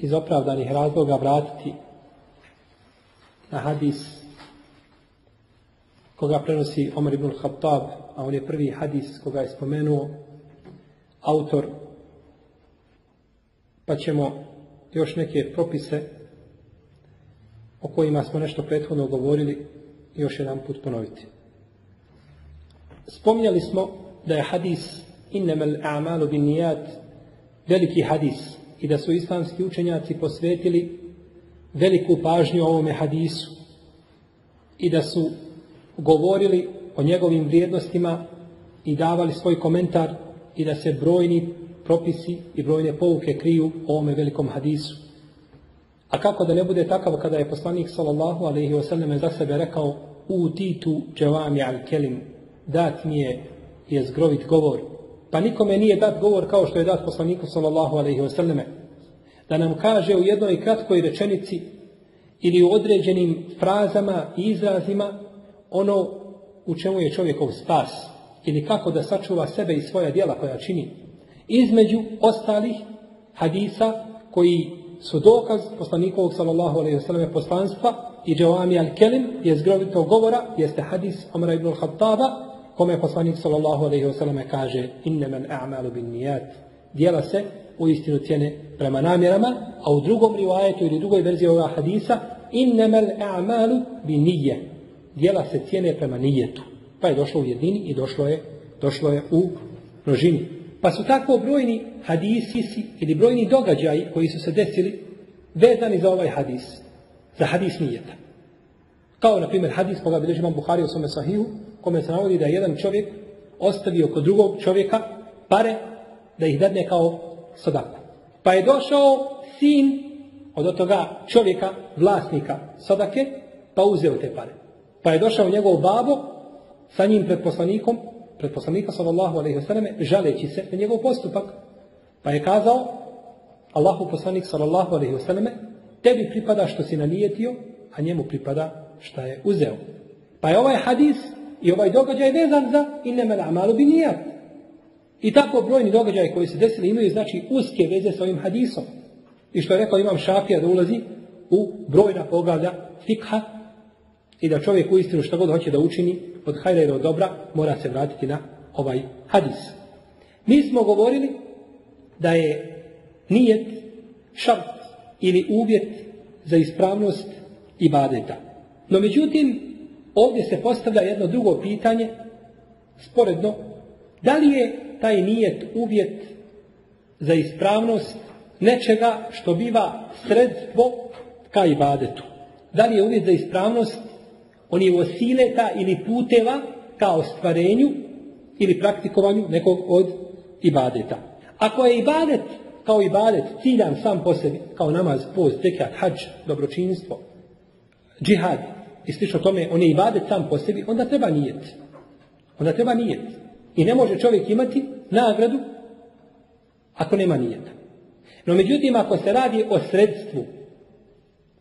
iz opravdanih razloga vratiti na hadis koga prenosi Omar ibn Khattab, a on je prvi hadis koga je spomenuo autor, pa ćemo još neke propise o kojima smo nešto prethodno govorili još jedan put ponoviti. Spominjali smo da je hadis innamal a'malu bin nijat veliki hadis i da su islamski učenjaci posvetili veliku pažnju ovome hadisu i da su govorili o njegovim vrijednostima i davali svoj komentar i da se brojni propisi i brojne pouke kriju o ovome velikom hadisu. A kako da ne bude takav kada je poslanik sallallahu alaihi wasallam za sebe rekao u titu džavami al kelim dat mi je je zgrovit govor. Pa nikome nije dat govor kao što je dat poslaniku sallallahu alaihi wasallam. Da nam kaže u jednoj kratkoj rečenici ili u određenim frazama i izrazima ono u čemu je čovjekov spas ili kako da sačuva sebe i svoja djela koja čini. Između ostalih hadisa koji su dokaz poslanikovog sallallahu alaihi wasallam poslanstva i džavami al-kelim je zgrovitog govora jeste hadis Omara ibn al-Khattaba kome poslanik sallallahu alejhi ve selleme kaže innamal a'malu binniyat djela se u istinu cijene prema namjerama a u drugom rivajetu ili drugoj verziji ovog hadisa innamal a'malu binniyya djela se cijene prema nijetu. Pa je došlo u jedini i došlo je došlo je u množini. Pa su tako brojni hadisi ili brojni događaji koji su se desili vezani za ovaj hadis za hadis nijeta. Kao na primjer hadis koga bilježi imam Buhari u svome sahihu kome se navodi da je jedan čovjek ostavio kod drugog čovjeka pare da ih dadne kao sadaku. Pa je došao sin od toga čovjeka, vlasnika sadake, pa uzeo te pare. Pa je došao njegov babo sa njim pred poslanikom, pred poslanika sallallahu alaihi wa sallam, žaleći se na njegov postupak. Pa je kazao, Allahu poslanik sallallahu alaihi wa sallam, tebi pripada što si nanijetio, a njemu pripada šta je uzeo. Pa je ovaj hadis I ovaj događaj vezan za innemel amalu bi nijat. I tako brojni događaj koji se desili imaju znači uske veze sa ovim hadisom. I što je rekao imam šafija da ulazi u brojna poglavlja fikha i da čovjek u istinu što god hoće da učini od hajda ili od dobra mora se vratiti na ovaj hadis. Mi smo govorili da je nijet šart ili uvjet za ispravnost ibadeta. No međutim, Ovdje se postavlja jedno drugo pitanje, sporedno, da li je taj nijet uvjet za ispravnost nečega što biva sredstvo ka ibadetu? Da li je uvjet za ispravnost on je osileta ili puteva ka ostvarenju ili praktikovanju nekog od ibadeta? Ako je ibadet kao ibadet ciljan sam po sebi, kao namaz, post, zekat, hađ, dobročinstvo, džihad, i slično tome, on je ibadet sam po sebi, onda treba nijet. Onda treba nijet. I ne može čovjek imati nagradu ako nema nijeta. No međutim, ako se radi o sredstvu,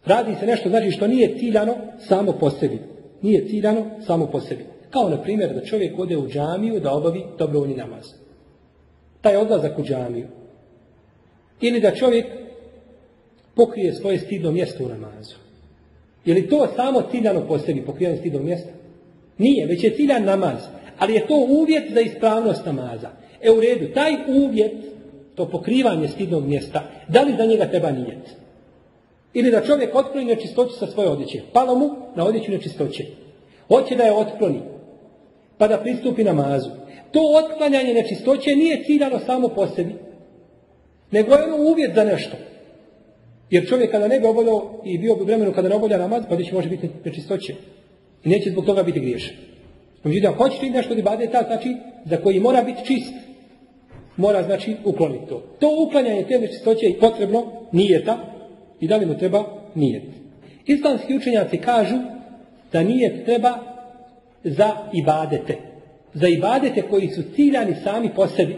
Radi se nešto znači što nije ciljano samo po sebi. Nije ciljano samo po sebi. Kao na primjer da čovjek ode u džamiju da obavi dobrovoljni namaz. Taj odlazak u džamiju. Ili da čovjek pokrije svoje stidno mjesto u namazu. Je li to samo ciljano po sebi, pokrivanje stidnog mjesta? Nije, već je ciljan namaz. Ali je to uvjet za ispravnost namaza. E u redu, taj uvjet, to pokrivanje stidnog mjesta, da li za njega treba nijet? Ili da čovjek otkloni nečistoću sa svoje odjeće. Palo mu na odjeću nečistoće. Hoće da je otkloni. Pa da pristupi namazu. To otklanjanje nečistoće nije ciljano samo po sebi. Nego je ono uvjet za nešto. Jer čovjek kada ne bi obavljao i bio bi vremenu kada ne obavlja namaz, pa će može biti nečistoće. I neće zbog toga biti griješan. Međutim, ako hoćeš nešto od ibadeta, znači za koji mora biti čist, mora znači ukloniti to. To uklanjanje te nečistoće je potrebno, nije ta, i da li mu treba nijet. Islamski učenjaci kažu da nijet treba za ibadete. Za ibadete koji su ciljani sami po sebi,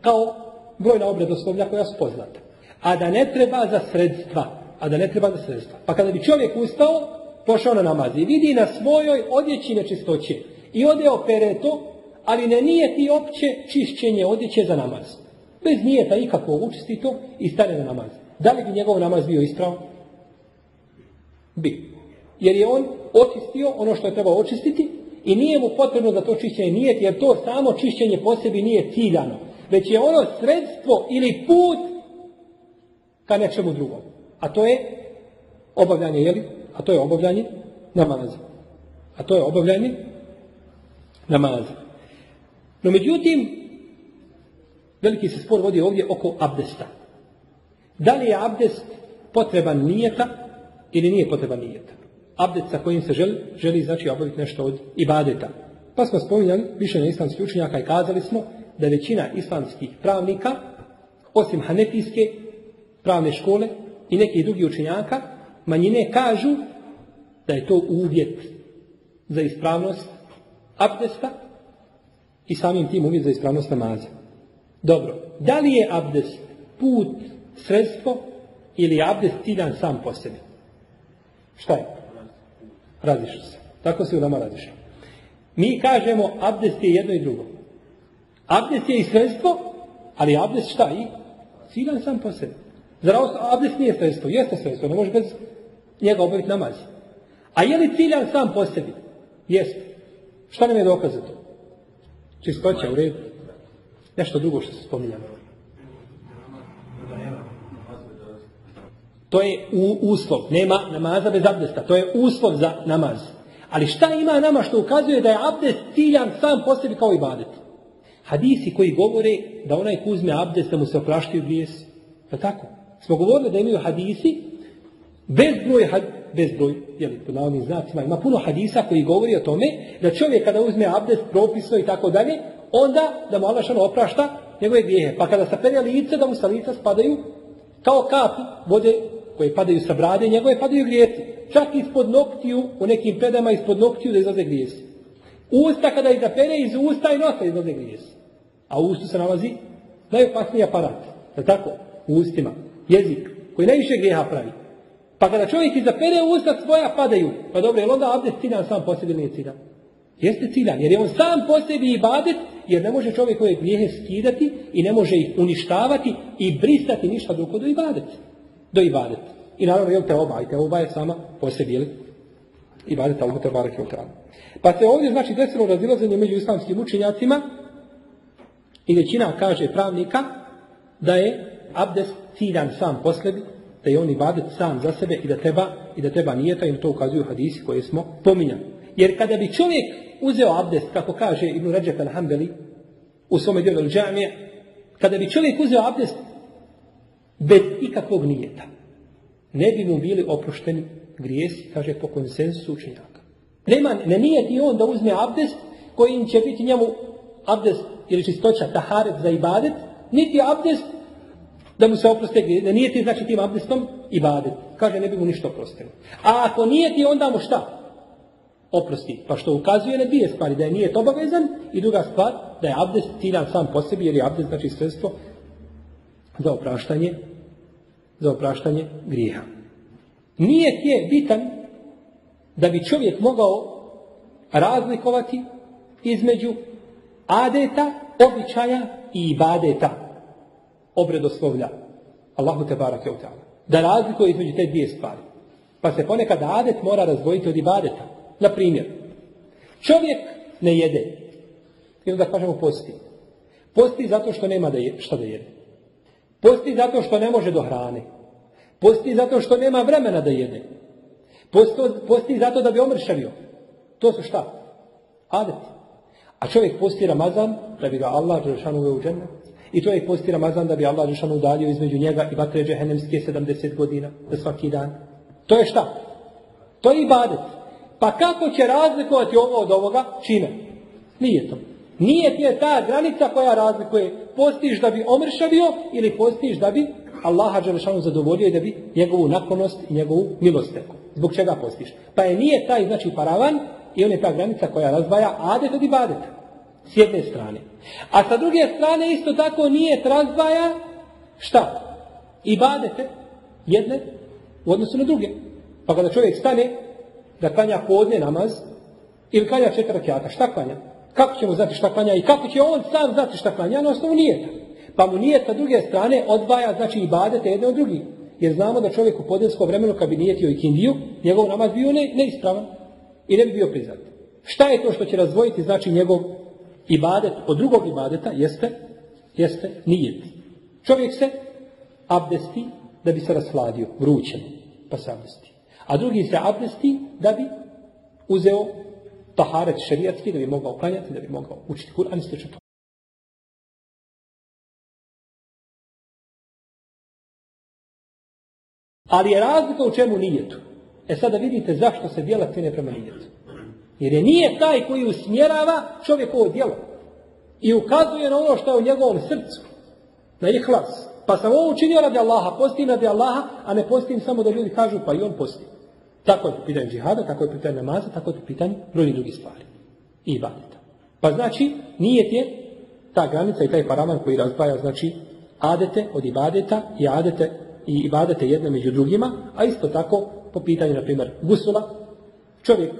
kao brojna obredoslovlja koja su poznata. A da ne treba za sredstva. A da ne treba za sredstva. Pa kada bi čovjek ustao, pošao na namaz i vidi na svojoj odjeći nečistoće i ode opere to, ali ne nije ti opće čišćenje odjeće za namaz. Bez nijeta ikako učisti to i stane na namaz. Da li bi njegov namaz bio ispravan? Bi. Jer je on očistio ono što je trebao očistiti i nije mu potrebno da to čišćenje nije, jer to samo čišćenje po sebi nije ciljano. Već je ono sredstvo ili put ka nečemu drugom. A to je obavljanje, jeli? A to je obavljanje namaza. A to je obavljanje namaza. No međutim, veliki se spor vodi ovdje oko abdesta. Da li je abdest potreban nijeta ili nije potreban nijeta? Abdest sa kojim se želi, želi znači obaviti nešto od ibadeta. Pa smo spominjali više na islamskih učenjaka i kazali smo da većina islamskih pravnika, osim hanefijske pravne škole i nekih drugih učenjaka, manjine kažu da je to uvjet za ispravnost abdesta i samim tim uvjet za ispravnost namaza. Dobro, da li je abdest put sredstvo ili je abdest ciljan sam po sebi. Šta je? Radiš se. Tako se u nama radiš. Mi kažemo abdest je jedno i drugo. Abdest je i sredstvo, ali abdest šta i? Ciljan sam po sebi. Zar abdest nije sredstvo? Jeste sredstvo, ne može bez njega obaviti namaz. A je li ciljan sam po sebi? Jeste. Šta nam je dokaz to? Čistoća u redu. Nešto drugo što se spominjamo. To je uslov. Nema namaza bez abdesta. To je uslov za namaz. Ali šta ima nama što ukazuje da je abdest ciljan sam po sebi kao i badet? Hadisi koji govore da onaj ko uzme abdest da mu se opraštaju grijesi. Je tako? Smo govorili da imaju hadisi bez broj, bez broj, jeli, pod navodnim znacima, ima puno hadisa koji govori o tome da čovjek kada uzme abdest propisno i tako dalje, onda da mu Allah oprašta njegove grijehe. Pa kada sapere lice, da mu sa lica spadaju kao kapi vode koje padaju sa brade, njegove padaju grijesi. Čak ispod noktiju, u nekim predama ispod noktiju da izlaze grijesi. Usta kada ih zapere, iz usta i nosa izlaze grijesi. A u ustu se nalazi najopasniji aparat. Je tako? U ustima. Jezik. Koji najviše grijeha pravi. Pa kada čovjek izapere usta svoja padaju. Pa dobro, je onda abdest ciljan sam po sebi nije ciljan? Jeste ciljan, jer je on sam po sebi ibadet, jer ne može čovjek koje grijehe skidati i ne može ih uništavati i brisati ništa drugo do ibadet do ibadeta. I naravno, jel te oba, i te oba je sama po sebi, jel? Ibadeta u barak je Pa se ovdje, znači, desilo razilazenje među islamskim učenjacima i većina kaže pravnika da je abdest ciljan sam po sebi, da je on ibadet sam za sebe i da treba, i da treba nijeta i to ukazuju hadisi koje smo pominjali. Jer kada bi čovjek uzeo abdest, kako kaže Ibn Ređep al-Hambeli u svome dijelu džamije, kada bi čovjek uzeo abdest bez ikakvog nijeta. Ne bi mu bili oprošteni grijesi, kaže po konsensusu učenjaka. Nema, ne nijeti on da uzme abdest kojim će biti njemu abdest ili čistoća taharet za ibadet, niti abdest da mu se oproste grijesi. Ne nijeti znači tim abdestom ibadet. Kaže ne bi mu ništa oprosteno. A ako nijeti onda mu šta? Oprosti. Pa što ukazuje na dvije stvari. Da je nijet obavezan i druga stvar da je abdest ciljan sam po sebi jer je abdest znači sredstvo za opraštanje za opraštanje grijeha. Nije je bitan da bi čovjek mogao razlikovati između adeta, običaja i ibadeta, obredoslovlja. Allahu te barak je Da razlikuje između te dvije stvari. Pa se ponekad adet mora razdvojiti od ibadeta. Na primjer, čovjek ne jede. I onda kažemo posti. Posti zato što nema da je, šta da jede. Posti zato što ne može do hrane. Posti zato što nema vremena da jede. Posti, zato da bi omršavio. To su šta? Adeti. A čovjek posti Ramazan da bi ga Allah Đelšanu uveo u džennet. I čovjek posti Ramazan da bi Allah Đelšanu udalio između njega i vatre džehennemske 70 godina za svaki dan. To je šta? To je ibadet. Pa kako će razlikovati ovo od ovoga? Čime? Nije to. Nije ti je ta granica koja razlikuje. Postiš da bi omršavio ili postiš da bi Allaha Đelešanu zadovoljio i da bi njegovu naklonost i njegovu milost tekao. Zbog čega postiš? Pa je nije taj, znači, paravan i on je ta granica koja razdvaja adet od ibadeta. S jedne strane. A sa druge strane isto tako nije razdvaja šta? Ibadete jedne u odnosu na druge. Pa kada čovjek stane da klanja podne namaz ili klanja četiri rakijata, šta klanja? Kako ćemo znati šta klanja i kako će on sam znati šta klanja? Na osnovu nijeta. Pa mu nije sa druge strane odvaja znači ibadete jedne od drugih. Jer znamo da čovjek u podnevskom vremenu kad bi nijetio i kindiju, njegov namaz bio ne, neispravan i ne bi bio priznat. Šta je to što će razdvojiti znači njegov ibadet od drugog ibadeta? Jeste, jeste nijet. Čovjek se abdesti da bi se rasladio, vrućen, pa se abdesti. A drugi se abdesti da bi uzeo taharet šerijatski, da bi mogao klanjati, da bi mogao učiti Kur'an i slično Ali je razlika u čemu nijetu. E sada vidite zašto se djela cene prema nijetu. Jer je nije taj koji usmjerava čovjekovo djelo. I ukazuje na ono što je u njegovom srcu. Na ihlas. Pa sam ovo učinio radi Allaha, postim radi Allaha, a ne postim samo da ljudi kažu pa i on posti. Tako je pitanje džihada, tako je pitanje namaza, tako je pitanje brojnih drugih stvari. I ibadeta. Pa znači, nije je ta granica i taj paraman koji razbaja, znači, adete od ibadeta i adete i ibadete jedne među drugima, a isto tako po pitanju, na primjer, gusula. Čovjek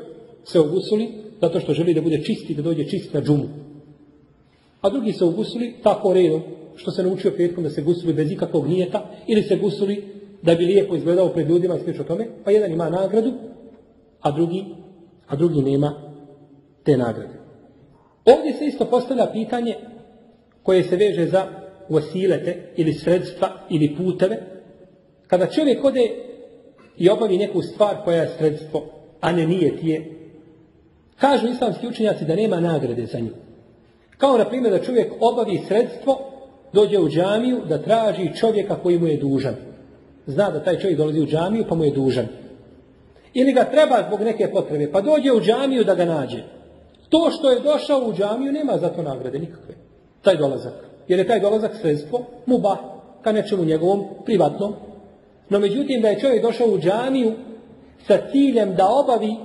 se ogusuli zato što želi da bude čisti, da dođe čist na džumu. A drugi se ogusuli tako redom, što se naučio petkom da se gusuli bez ikakvog nijeta, ili se gusuli da bi lijepo izgledao pred ljudima i o tome, pa jedan ima nagradu, a drugi, a drugi nema te nagrade. Ovdje se isto postavlja pitanje koje se veže za vasilete ili sredstva ili puteve, kada čovjek ode i obavi neku stvar koja je sredstvo, a ne nije tije, kažu islamski učenjaci da nema nagrade za nju. Kao na primjer da čovjek obavi sredstvo, dođe u džamiju da traži čovjeka koji mu je dužan. Zna da taj čovjek dolazi u džamiju pa mu je dužan. Ili ga treba zbog neke potrebe, pa dođe u džamiju da ga nađe. To što je došao u džamiju nema za to nagrade nikakve. Taj dolazak. Jer je taj dolazak sredstvo muba ka nečemu njegovom privatnom no međutim da je čovjek došao u džamiju sa ciljem da obavi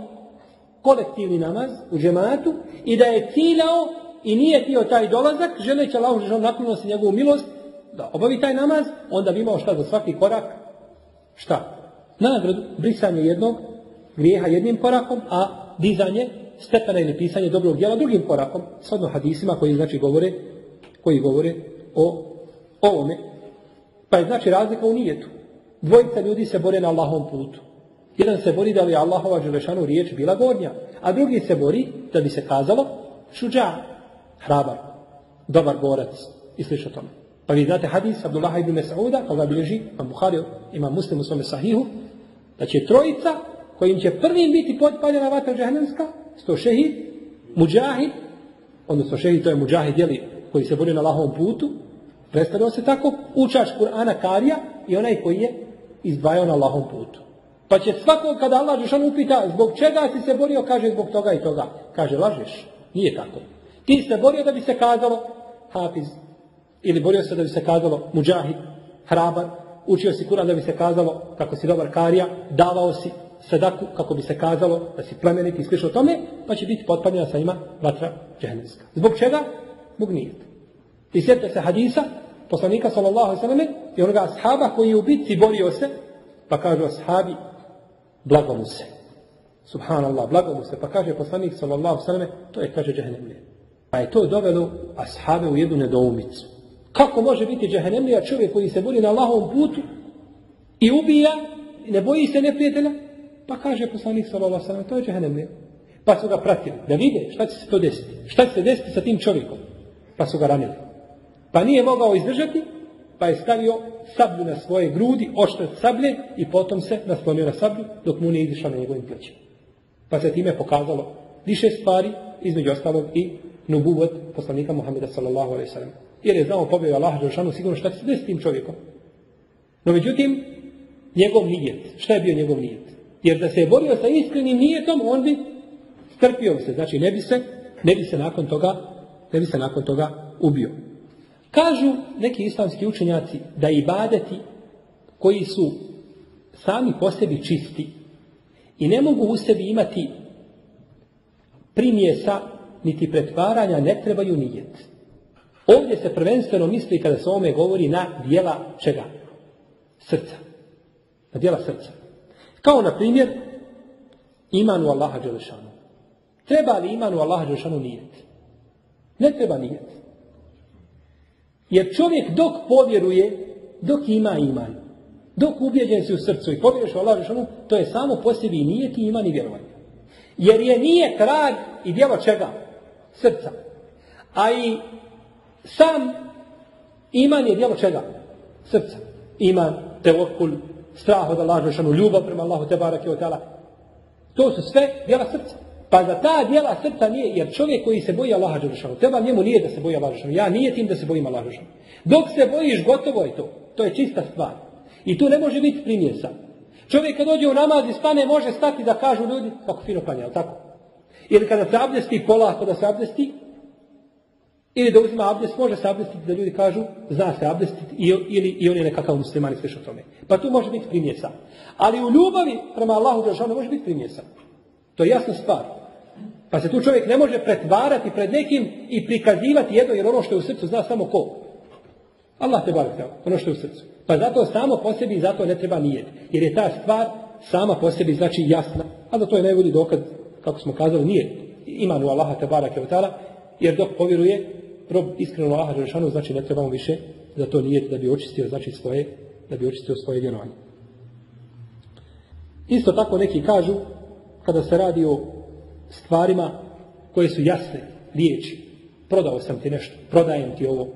kolektivni namaz u džematu i da je ciljao i nije tio taj dolazak, želeći Allahu želom se njegovu milost, da obavi taj namaz, onda bi imao šta za svaki korak? Šta? Nagradu, brisanje jednog grijeha jednim korakom, a dizanje stepena ili pisanje dobrog djela drugim korakom, shodno hadisima koji znači govore, koji govore o ovome. Pa je znači razlika u nijetu. Dvojica ljudi se bore na Allahovom putu. Jedan se bori da bi Allahova Želešanu riječ bila gornja, a drugi se bori da bi se kazalo šuđa, hrabar, dobar borac i slično tome. Pa vi znate hadis Abdullah ibn Mas'uda, koga bilježi, ima Buhari, ima muslim u svome sahihu, da će trojica kojim će prvim biti potpaljena vatra džahnemska, sto šehid, muđahid, odnosno šehid to je muđahid, jeli, koji se bori na Allahovom putu, predstavljao se tako, učač Kur'ana Karija i onaj koji je izdvajao na Allahom putu. Pa će svako kada Allah Žešan upita zbog čega si se borio, kaže zbog toga i toga. Kaže lažeš. Nije tako. Ti se borio da bi se kazalo hafiz. Ili borio se da bi se kazalo muđahid, hrabar. Učio si Kur'an da bi se kazalo kako si dobar karija. Davao si sadaku kako bi se kazalo da si plemenit i slično tome. Pa će biti potpadnjena sa njima vatra džehennemska. Zbog čega? Zbog nijeta. I sjetite se hadisa poslanika sallallahu ve i onoga ashaba koji je u bitci borio se, pa kažu ashabi blago mu se. Subhanallah, blago mu se. Pa kaže poslanik sallallahu sallam, to je, kaže, džehennemlije. Pa je to dovelo ashabe u jednu nedoumicu. Kako može biti džehennemlija čovjek koji se bori na Allahovom putu i ubija, ne boji se neprijatelja? Pa kaže poslanik sallallahu sallam, to je džehennemlija. Pa su ga pratili, da vide šta će se to desiti. Šta će se desiti sa tim čovjekom. Pa su ga ranili. Pa nije mogao izdržati, pa je stavio sablju na svoje grudi, oštret sablje i potom se naslonio na sablju dok mu nije izišao na njegovim plećima. Pa se time pokazalo više stvari, između ostalog i nubuvet poslanika Muhammeda sallallahu alaihi sallam. Jer je znao pobjeg Allaha Đelšanu sigurno šta se desiti tim čovjekom. No međutim, njegov nijet, šta je bio njegov nijet? Jer da se je borio sa iskrenim nijetom, on bi strpio se, znači ne bi se, ne bi se nakon toga, ne bi se nakon toga ubio. Kažu neki islamski učenjaci da ibadeti koji su sami po sebi čisti i ne mogu u sebi imati primjesa niti pretvaranja ne trebaju nijet. Ovdje se prvenstveno misli kada se ome govori na dijela čega? Srca. Na dijela srca. Kao na primjer imanu Allaha Đelešanu. Treba li imanu Allaha Đelešanu nijet? Ne treba nijet. Jer čovjek dok povjeruje, dok ima iman, dok ubjeđen si u srcu i povjeruješ u Allah to je samo po sebi i iman i vjerovanje. Jer je nije trag i djelo čega? Srca. A i sam iman je djelo čega? Srca. Iman, teokul, strah od Allah ljubav prema Allahu te barake To su sve djela srca. Pa za ta djela srca nije, jer čovjek koji se boji Allaha Đelešanu, treba njemu nije da se boji Allaha Đelešanu. Ja nije tim da se bojim Allaha Đelešanu. Dok se bojiš, gotovo je to. To je čista stvar. I tu ne može biti primjesa. Čovjek kad dođe u namaz i stane, može stati da kažu ljudi, kako fino klanja, tako? Ili kada se abdesti, polako da se abdesti, ili da uzima abdest, može se abdestiti da ljudi kažu, zna se abdestiti, ili i on je nekakav musliman i tome. Pa tu može biti primjesa. Ali u ljubavi prema Allahu Đelešanu može biti primjesa. To je jasna stvar. Pa se tu čovjek ne može pretvarati pred nekim i prikazivati jedno, jer ono što je u srcu zna samo ko? Allah te bar ono što je u srcu. Pa zato samo po sebi zato ne treba nijeti. Jer je ta stvar sama po sebi znači jasna. A da to je najbolji dokaz, kako smo kazali, nije imanu Allaha te barak jer dok povjeruje, rob iskreno Allaha Đelešanu, znači ne trebamo više za to nijeti da bi očistio, znači svoje, da bi očistio svoje vjerovanje. Isto tako neki kažu, kada se radi o stvarima koje su jasne, riječi. Prodao sam ti nešto, prodajem ti ovo.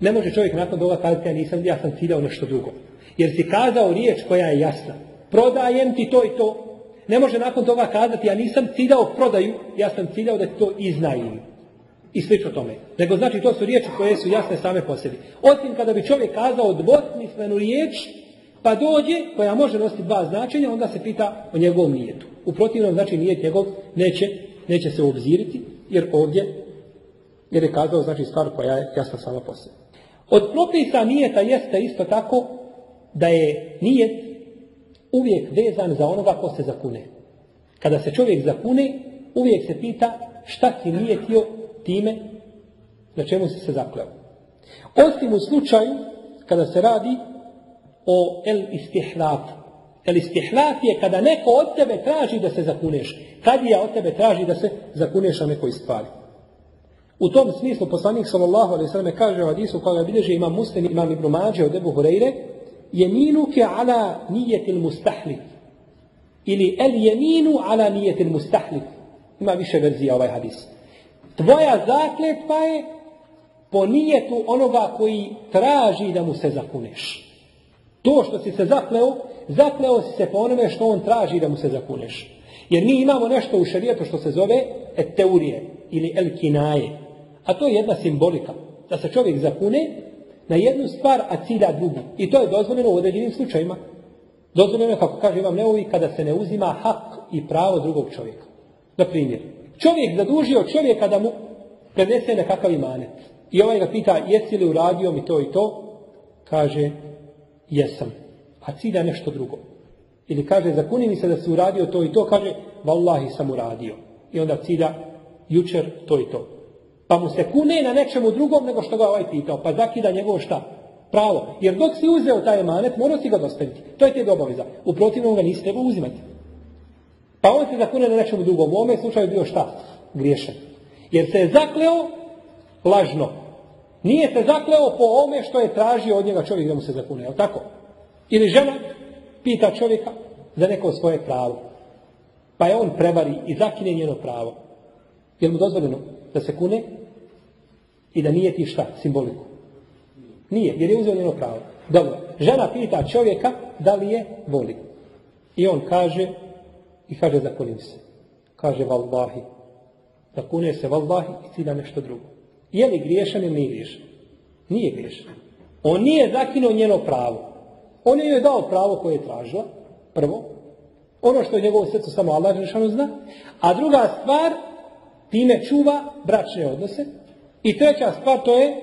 Ne može čovjek nakon toga kazati, ja nisam, ja sam ciljao nešto drugo. Jer si kazao riječ koja je jasna. Prodajem ti to i to. Ne može nakon toga kazati, ja nisam ciljao prodaju, ja sam ciljao da to iznajim. I slično tome. Nego znači to su riječi koje su jasne same po sebi. Osim kada bi čovjek kazao dvosmislenu riječ, pa dođe, koja može nositi dva značenja, onda se pita o njegovom nijetu. U protivnom, znači nijet njegov neće, neće se obziriti, jer ovdje, jer je kazao, znači stvar koja je jasna sama po. Od propisa nijeta jeste isto tako da je nijet uvijek vezan za onoga ko se zakune. Kada se čovjek zakune, uvijek se pita šta ti nijetio time na čemu si se zakleo. Osim u slučaju kada se radi o el istihlaf. El istihlaf je kada neko od tebe traži da se zakuneš. Kad je od tebe traži da se zakuneš na nekoj stvari. U tom smislu poslanik sallallahu alejhi ve kaže u hadisu koga bilježi imam Muslim imam Ibn Mađe od Ebu Hurajre jeminuke ala nijetil mustahlif ili el jeminu ala nijetil mustahlif ima više verzija ovaj hadis tvoja zakletva je po nijetu onoga koji traži da mu se zakuneš to što si se zakleo, zakleo si se po onome što on traži da mu se zakuneš. Jer mi imamo nešto u šarijetu što se zove eteurije ili elkinaje. A to je jedna simbolika. Da se čovjek zakune na jednu stvar, a cilja drugu. I to je dozvoljeno u određenim slučajima. Dozvoljeno je, kako kaže Imam Neovi, kada se ne uzima hak i pravo drugog čovjeka. Na primjer, čovjek zadužio čovjeka da mu prenese nekakav imanet. I ovaj ga pita, jesi li uradio mi to i to? Kaže, jesam. A cilja nešto drugo. Ili kaže, zakuni mi se da si uradio to i to, kaže, vallahi sam uradio. I onda cilja, jučer to i to. Pa mu se kune na nečemu drugom nego što ga ovaj pitao. Pa zakida njegovo šta? Pravo. Jer dok si uzeo taj emanet, morao si ga dostaviti. To je te obaveza. U protivnom ga nisi trebao uzimati. Pa on se zakune na nečemu drugom. U ovome slučaju bio šta? Griješan. Jer se je zakleo lažno. Nije se zakleo po ome što je tražio od njega čovjek da mu se zakune. Je tako? Ili žena pita čovjeka za neko svoje pravo. Pa je on prevari i zakine njeno pravo. Je mu dozvoljeno da se kune i da nije ti šta, simboliku? Nije, jer je uzeo njeno pravo. Dobro, žena pita čovjeka da li je voli. I on kaže, i kaže zakunim se. Kaže vallahi. Zakune se vallahi i cilja nešto drugo. Je li griješan ili nije griješan? Nije griješan. On nije zakinuo njeno pravo. On je dao pravo koje je tražila, prvo. Ono što je njegovo srce samo Allah Žešanu zna. A druga stvar, time čuva bračne odnose. I treća stvar, to je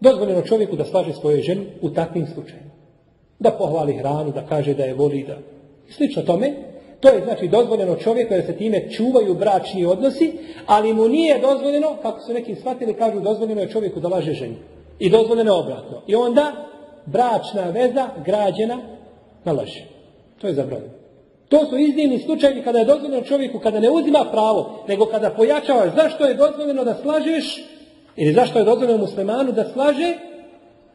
dozvoljeno čovjeku da slaže svoje ženi u takvim slučajima. Da pohvali hranu, da kaže da je voli, da... Slično tome, to je znači dozvoljeno čovjeku jer se time čuvaju bračni odnosi, ali mu nije dozvoljeno, kako su neki shvatili, kažu dozvoljeno je čovjeku da laže ženi. I dozvoljeno je obratno. I onda bračna veza građena na laži. To je zabranjeno. To su iznimni slučajevi kada je dozvoljeno čovjeku, kada ne uzima pravo, nego kada pojačavaš zašto je dozvoljeno da slažeš, ili zašto je dozvoljeno muslimanu da slaže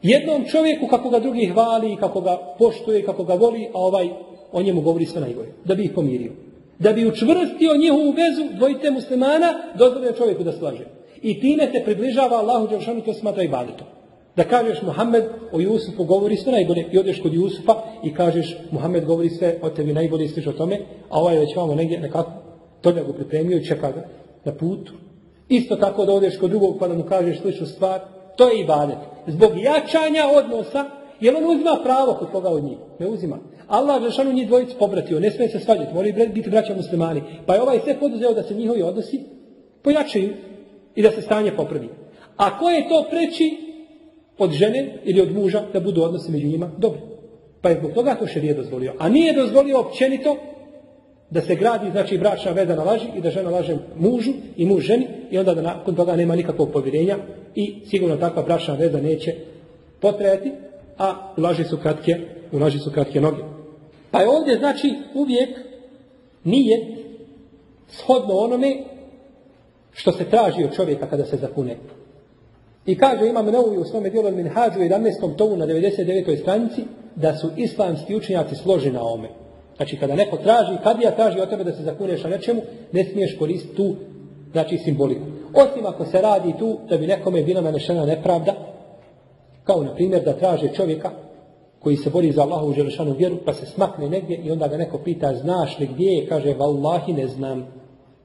jednom čovjeku kako ga drugi hvali, kako ga poštuje, kako ga voli, a ovaj o njemu govori sve najgore. Da bi ih pomirio. Da bi učvrstio njihovu vezu dvojice muslimana, dozvoljeno čovjeku da slaže. I time te približava Allahu Đelšanu, to smatra i badetom. Da kažeš Muhammed o Jusufu govori sve najbolje i odeš kod Jusufa i kažeš Muhammed govori sve o tebi najbolje i o tome, a ovaj već vamo negdje nekako to ga pripremio i čeka ga na putu. Isto tako da odeš kod drugog pa da mu kažeš sličnu stvar, to je ibadet. Zbog jačanja odnosa, jer on uzima pravo kod toga od njih. Ne uzima. Allah Žešanu njih dvojicu pobratio, ne smije se svađati, moraju biti braća muslimani. Pa je ovaj sve poduzeo da se njihovi odnosi pojačaju i da se stanje popravi. A ko je to preći od žene ili od muža da budu odnosi među njima dobri. Pa je zbog toga to šerije dozvolio. A nije dozvolio općenito da se gradi, znači bračna veza na laži i da žena laže mužu i muž ženi i onda da nakon toga nema nikakvog povjerenja i sigurno takva bračna veza neće potrajati, a u laži su kratke, u laži su kratke noge. Pa je ovdje znači uvijek nije shodno onome što se traži od čovjeka kada se zakune. I kaže imam Neuvi u svome dijelu Minhađu 11. tomu na 99. stranici da su islamski učenjaci složeni na ome. Znači kada neko traži, kad ja traži od tebe da se zakuneš na nečemu, ne smiješ koristiti tu znači simboliku. Osim ako se radi tu da bi nekome bila nanešena nepravda, kao na primjer da traže čovjeka koji se bori za Allahu želešanu vjeru, pa se smakne negdje i onda ga neko pita, znaš li gdje je? Kaže, vallahi ne znam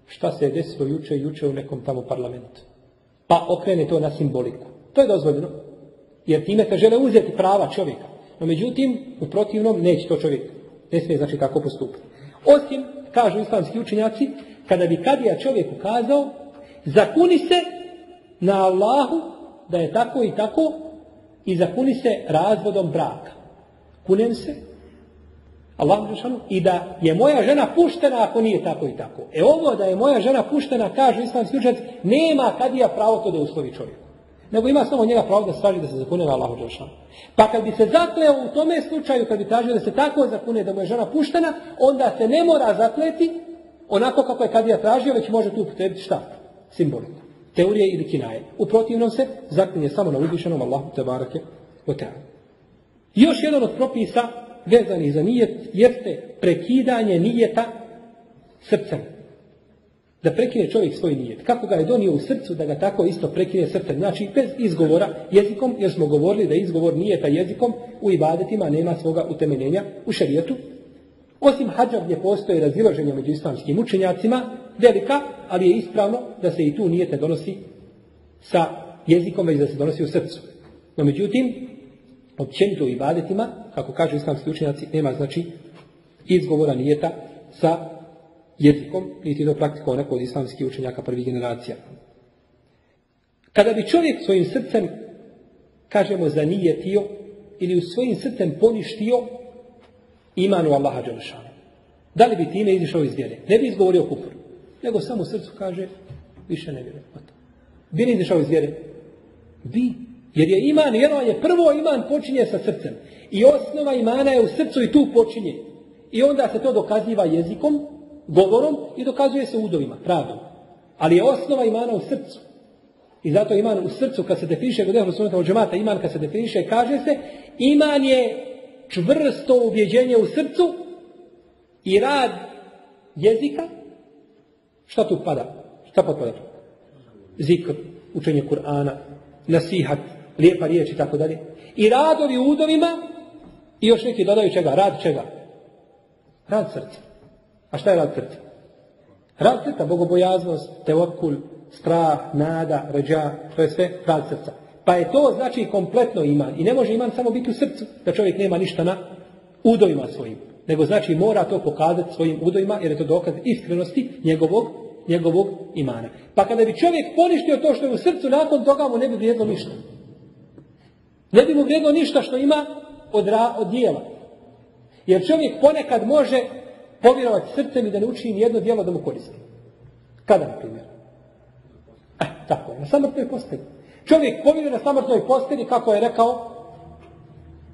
šta se je desilo juče juče u nekom tamo parlamentu pa okrene to na simboliku. To je dozvoljeno. Jer time se žele uzeti prava čovjeka. No međutim, u protivnom neće to čovjek. Ne smije znači tako postupiti. Osim, kažu islamski učenjaci, kada bi kadija čovjek ukazao, zakuni se na Allahu da je tako i tako i zakuni se razvodom braka. Kunem se Allah i da je moja žena puštena ako nije tako i tako. E ovo da je moja žena puštena, kažu islamski učenjaci, nema kadija pravo to da uslovi čovjek. Nego ima samo njega pravo da straži da se zakune na Allahu Pa kad bi se zakleo u tome slučaju, kad bi tražio da se tako zakune da mu je žena puštena, onda se ne mora zakleti onako kako je kadija tražio, već može tu upotrebiti šta? Simboliku. Teorije ili kinaje. U protivnom se zaklinje samo na uzvišenom Allahu te barake o Još jedan od propisa vezanih za nijet jeste prekidanje nijeta srcem. Da prekine čovjek svoj nijet. Kako ga je donio u srcu, da ga tako isto prekine srcem. Znači, bez izgovora jezikom, jer smo govorili da izgovor nijeta jezikom u ibadetima nema svoga utemeljenja u šarijetu. Osim hađa gdje postoje razilaženja među islamskim učenjacima, velika, ali je ispravno da se i tu nijete donosi sa jezikom, već da se donosi u srcu. No međutim, općenito u ibadetima, kako kažu islamski učenjaci, nema znači izgovora nijeta sa jezikom, niti do praktikovao neko od islamskih učenjaka prvih generacija. Kada bi čovjek svojim srcem, kažemo, zanijetio ili u svojim srcem poništio imanu Allaha Đelešanu. Da li bi time izišao iz vjere? Ne bi izgovorio kufr. Nego samo srcu kaže, više ne vjerujem. Bi li izišao iz vjere? Bi. Jer je iman, je prvo iman počinje sa srcem. I osnova imana je u srcu i tu počinje. I onda se to dokaziva jezikom, govorom i dokazuje se udovima, pravdom. Ali je osnova imana u srcu. I zato iman u srcu, kad se definiše kod ehlu sunnata džemata, iman kad se definiše, kaže se, iman je čvrsto ubjeđenje u srcu i rad jezika. Šta tu pada? Šta potpada? Zikr, učenje Kur'ana, nasihat, lijepa riječ i tako dalje. I radovi udovima i još neki dodaju čega? Rad čega? Rad srca. A šta je rad srca? Rad srca, bogobojaznost, teokul, strah, nada, ređa, to je sve rad srca. Pa je to znači kompletno iman. I ne može iman samo biti u srcu, da čovjek nema ništa na udovima svojim. Nego znači mora to pokazati svojim udovima, jer je to dokaz iskrenosti njegovog, njegovog imana. Pa kada bi čovjek poništio to što je u srcu, nakon toga mu ne bi vrijedilo ništa. Ne bi mu vrijedilo ništa što ima od, ra, od dijela. Jer čovjek ponekad može povjerovati srcem i da ne učini jedno dijelo da mu koristi. Kada, na primjer? Eh, tako je, na samrtnoj posteli. Čovjek povjeruje na samrtnoj posteli, kako je rekao,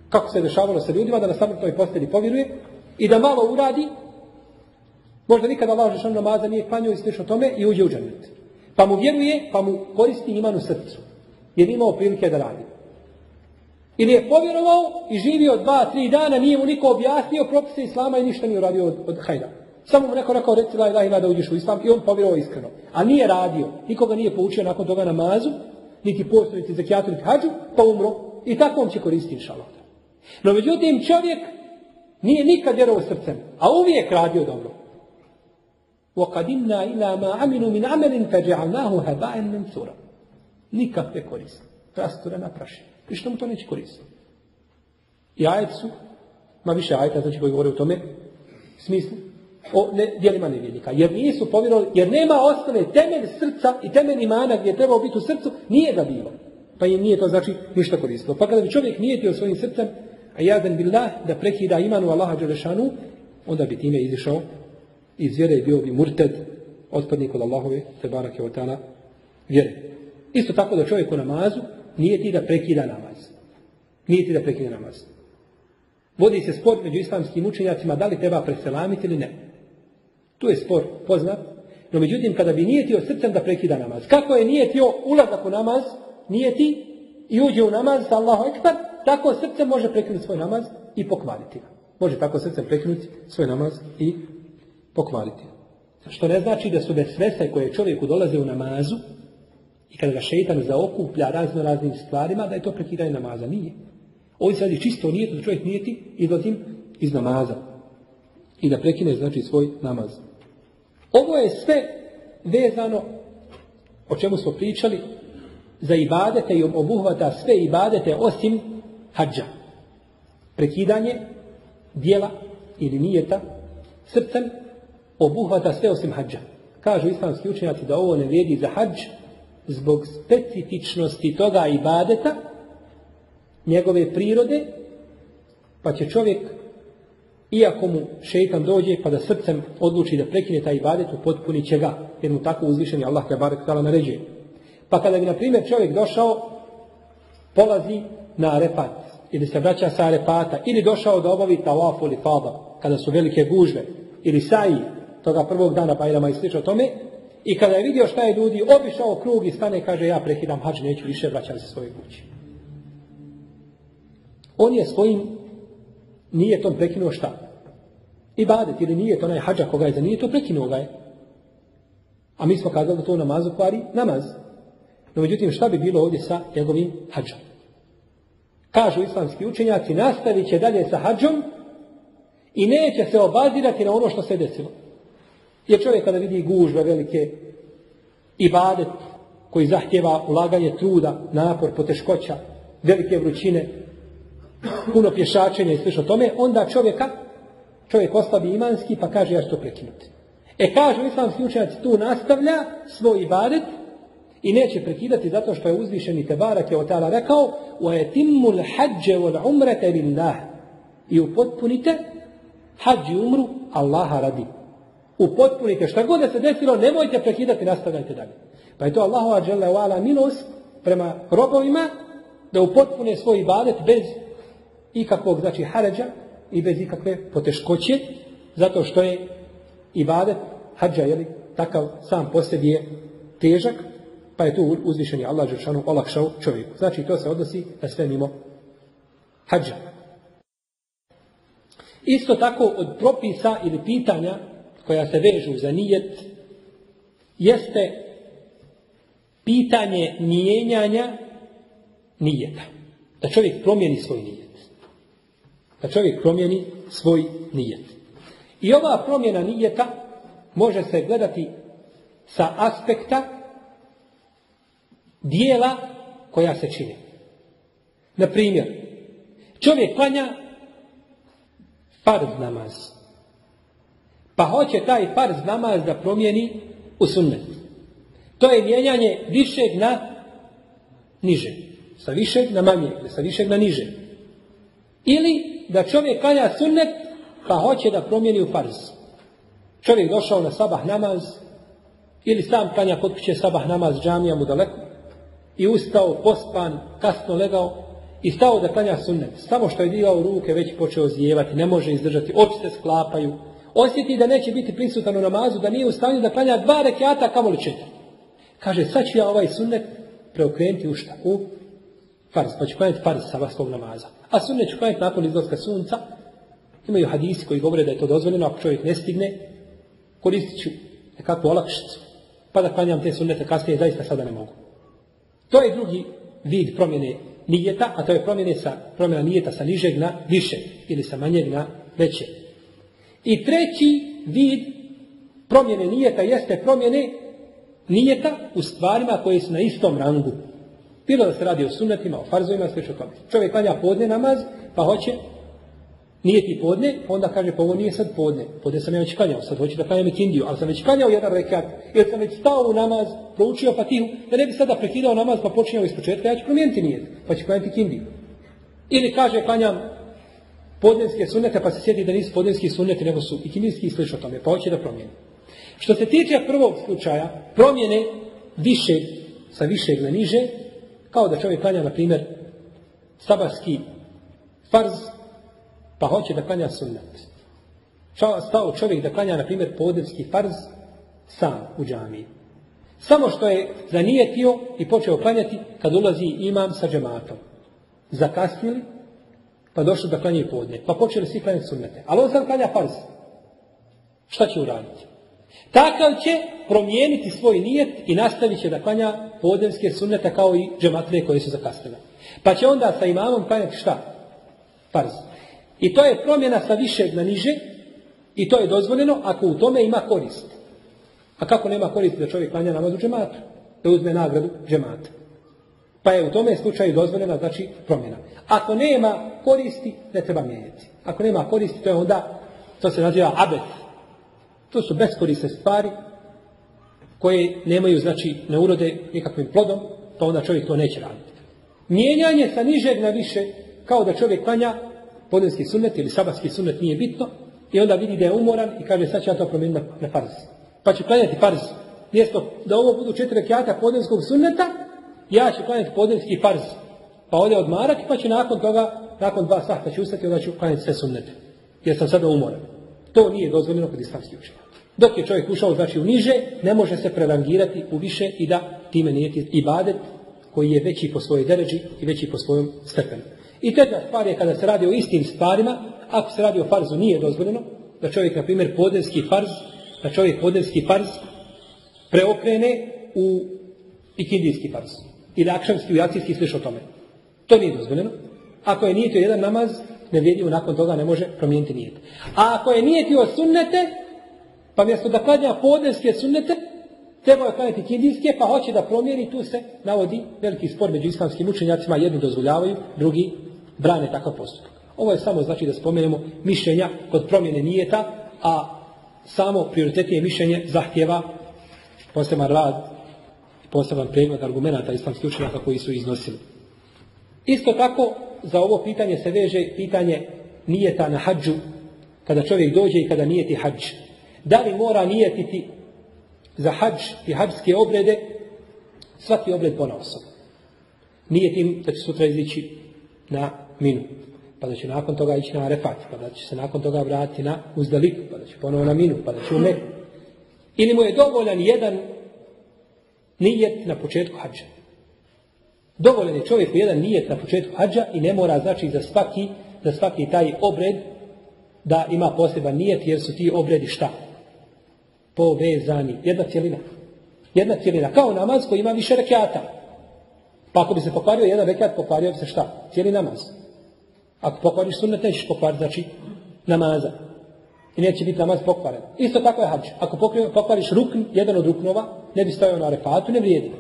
kako se dešavalo sa ljudima, da na samrtnoj posteli povjeruje i da malo uradi, možda nikada Allah Žešan namaza nije klanio i slično tome i uđe u džanet. Pa mu vjeruje, pa mu koristi iman u srcu. Jer imao prilike da radi. Ili je povjerovao i živio dva, tri dana, nije mu niko objasnio propise Islama i ništa nije uradio od, od hajda. Samo mu neko rekao, reci la ilaha da uđeš u Islam i on povjerovao iskreno. A nije radio. Nikoga nije poučio nakon toga namazu, niti postu, niti zakijatu, niti hađu, pa umro. I tako on će koristiti inšallah. No međutim, čovjek nije nikad vjerovao srcem, a uvijek radio dobro. وَقَدِمْنَا إِلَا مَا عَمِلُوا مِنْ عَمَلٍ فَجَعَلْنَاهُ هَبَاءً مَنْثُورًا Nikakve koriste. Rasturena prašina. I što mu to neće koristiti? I ajet su, ma više ajeta znači koji govore u tome smislu, o ne, dijelima nevjednika. Jer nisu povjerovali, jer nema osnove, temelj srca i temelj imana gdje je trebao biti u srcu, nije ga bilo. Pa im nije to znači ništa koristilo. Pa kada bi čovjek nijetio svojim srcem, a jadan billah, da prekida imanu Allaha Đelešanu, onda bi time izišao iz vjere i bio bi murted, otpadnik od Allahove, te barake o vjere. Isto tako da čovjek u namazu, nije ti da prekida namaz. Nije ti da prekida namaz. Vodi se spor među islamskim učenjacima da li treba preselamiti ili ne. Tu je spor poznat. No međutim, kada bi nijetio srcem da prekida namaz. Kako je nijetio ulazak u namaz, nijeti i uđe u namaz sa Allahu Ekber, tako srcem može prekinuti svoj namaz i pokvariti ga. Može tako srcem prekinuti svoj namaz i pokvariti. Što ne znači da su vesvese koje čovjeku dolaze u namazu, i kada ga šeitan zaokuplja razno raznim stvarima, da je to prekidanje namaza. Nije. Ovo sad je čisto nije, da čovjek nijeti, izlazim iz namaza. I da prekine, znači, svoj namaz. Ovo je sve vezano, o čemu smo pričali, za ibadete i obuhvata sve ibadete osim hađa. Prekidanje dijela ili nijeta srcem obuhvata sve osim hađa. Kažu islamski učenjaci da ovo ne vrijedi za hađ, zbog specifičnosti toga ibadeta, njegove prirode, pa će čovjek, iako mu šeitan dođe, pa da srcem odluči da prekine taj ibadet, upotpunit će ga, jer mu tako uzvišeni Allah te barek tala naređuje. Pa kada bi, na primjer, čovjek došao, polazi na arefat, ili se vraća sa arefata, ili došao da obavi tawaf ili fada, kada su velike gužve, ili saji, toga prvog dana Bajrama i slično tome, I kada je vidio šta je ljudi, obišao krug i stane, kaže, ja prekidam hađ, neću više vraćati se svoje kući. On je svojim nijetom prekinuo šta? I badet, ili nije to onaj hađa koga je za nije to prekinuo ga je. A mi smo kazali da to namazu kvari namaz. No međutim, šta bi bilo ovdje sa njegovim hađom? Kažu islamski učenjaci, nastavit će dalje sa hađom i neće se obazirati na ono što se desilo. Jer čovjek kada vidi gužve velike i badet koji zahtjeva ulaganje truda, napor, poteškoća, velike vrućine, puno pješačenja i slično tome, onda čovjeka, čovjek oslabi imanski pa kaže ja ću to prekinuti. E kažu islamski učenjaci tu nastavlja svoj ibadet i neće prekidati zato što je uzvišeni Tebarak je od tada rekao وَيَتِمُّ الْحَجَّ وَالْعُمْرَةَ لِلَّهِ i upotpunite hađ i umru Allaha radi upotpunite šta god da se desilo, nemojte prekidati, nastavljajte dalje. Pa je to Allahova dželle wala milost prema robovima da upotpune svoj ibadet bez ikakvog znači haređa i bez ikakve poteškoće, zato što je ibadet, hađa je li takav sam po sebi je težak, pa je tu uzvišeni Allah Žešanu olakšao čovjeku. Znači to se odnosi na sve mimo hađa. Isto tako od propisa ili pitanja koja se vežu za nijet jeste pitanje mijenjanja nijeta. Da čovjek promijeni svoj nijet. Da čovjek promijeni svoj nijet. I ova promjena nijeta može se gledati sa aspekta dijela koja se čini. Na primjer, čovjek klanja farz namaz. Pa hoće taj farz namaz da promijeni u sunnet. To je mijenjanje višeg na niže. Sa višeg na manje, sa višeg na niže. Ili da čovjek klanja sunnet, pa hoće da promijeni u farz. Čovjek došao na sabah namaz, ili sam klanja kod kuće sabah namaz džamija mu daleko, i ustao, pospan, kasno legao, i stao da klanja sunnet. Samo što je digao ruke, već počeo zijevati, ne može izdržati, oči se sklapaju. Osjeti da neće biti prisutan u namazu, da nije u stanju da klanja dva rekiata, kamo li četiri. Kaže, sad ću ja ovaj sunnet preokrenuti u šta? U farz, pa ću klanjati farz sabahskog namaza. A sunnet ću klanjati nakon izlaska sunca. Imaju hadisi koji govore da je to dozvoljeno, ako čovjek ne stigne, koristit ću nekakvu olakšicu. Pa da klanjam te sunnete kasnije, zaista sada ne mogu. To je drugi vid promjene nijeta, a to je promjene sa, promjena nijeta sa nižeg na više ili sa manjeg na veće. I treći vid promjene nijeta jeste promjene nijeta u stvarima koje su na istom rangu. Bilo da se radi o sunnetima, o farzovima, sve što tome. Čovjek klanja podne namaz, pa hoće nije ti podne, onda kaže, pa ovo nije sad podne. Podne sam ja već klanjao, sad hoću da klanjam ikindiju, ali sam već klanjao jedan rekat, jer sam već stao u namaz, proučio fatihu, da ne bi sada prekidao namaz pa počinjao iz početka, ja ću promijeniti nijet, pa ću klanjati ikindiju. Ili kaže, klanjam podnevske sunnete, pa se sjeti da nisu podnevski sunneti, nego su ikindijski i slično tome, pa hoće da promijeni. Što se tiče prvog slučaja, promjene više sa višeg na niže, kao da čovjek klanja, na primjer, sabarski farz, pa hoće da klanja sunnet. Stao čovjek da klanja, na primjer, podnevski farz sam u džamiji. Samo što je zanijetio i počeo klanjati kad ulazi imam sa džematom. Zakasnili, pa došli da klanjaju podne. Pa počeli svi klanjati sunnete. Ali on sam klanja farz. Šta će uraditi? Takav će promijeniti svoj nijet i nastavit će da klanja podnevske sunnete kao i džematlije koje su zakasnile. Pa će onda sa imamom klanjati šta? Farz. I to je promjena sa višeg na niže i to je dozvoljeno ako u tome ima korist. A kako nema koristi da čovjek klanja namaz u džematu? Da uzme nagradu džemata. Pa je u tome slučaju dozvoljena, znači promjena. Ako nema koristi, ne treba mijenjati. Ako nema koristi, to je onda, to se naziva abet. To su beskorisne stvari koje nemaju, znači, ne urode nikakvim plodom, pa onda čovjek to neće raditi. Mijenjanje sa nižeg na više, kao da čovjek klanja podenski sunnet ili sabatski sunnet nije bitno i onda vidi da je umoran i kaže sad ću ja to promijeniti na, farz. Pa će klanjati farz. Mjesto da ovo budu četiri rekiata podenskog sunneta, ja ću klanjati podenski farz. Pa ode odmarati pa će nakon toga, nakon dva sata ću ustati i onda ću klanjati sve sunnete. Jer sam sada umoran. To nije dozvoljeno kod islamskih učenja. Dok je čovjek ušao znači u niže, ne može se prerangirati u više i da time nijeti ibadet koji je veći po svojoj deređi i veći po svojom stepenu. I treća stvar je kada se radi o istim stvarima, ako se radi o farzu nije dozvoljeno, da čovjek, na primjer, podenski farz, da čovjek podenski farz preokrene u ikindijski farz. Ili akšamski, u jacijski, sliš tome. To nije dozvoljeno. Ako je nijetio jedan namaz, ne vrijedi nakon toga ne može promijeniti nijet. A ako je nijetio sunnete, pa mjesto da kladnja podenske sunnete, Treba je klanjati kindijske, pa hoće da promijeni, tu se navodi veliki spor među islamskim učenjacima, jedni dozvoljavaju, drugi brane takav postupak. Ovo je samo znači da spomenemo mišljenja kod promjene nijeta, a samo prioritetnije mišljenje zahtjeva poseban rad i poseban pregled argumenta islamskih učenjaka koji su iznosili. Isto tako, za ovo pitanje se veže pitanje nijeta na hađu, kada čovjek dođe i kada nijeti hađ. Da li mora nijetiti za hađ i hađske obrede, svaki obred pona osoba. Nije tim da će sutra izići na minu. pa da će nakon toga ići na Arefat, pa da će se nakon toga vratiti na Uzdaliku, pa da će ponovo na Minu, pa da će u. Ili mu je dovoljan jedan nijet na početku hađa. Dovoljan je čovjeku jedan nijet na početku hađa i ne mora znači za svaki, za svaki taj obred da ima poseban nijet jer su ti obredi šta? Povezani. Jedna cijelina. Jedna cijelina. Kao namaz koji ima više rekiata. Pa ako bi se pokvario jedan rekiat, pokvario bi se šta? Cijeli namaz. Ako pokvariš sunnet, nećeš pokvariti, znači namaza. I neće biti namaz pokvaren. Isto tako je hađ. Ako pokvariš rukn, jedan od ruknova, ne bi stojao na refatu, ne vrijedi.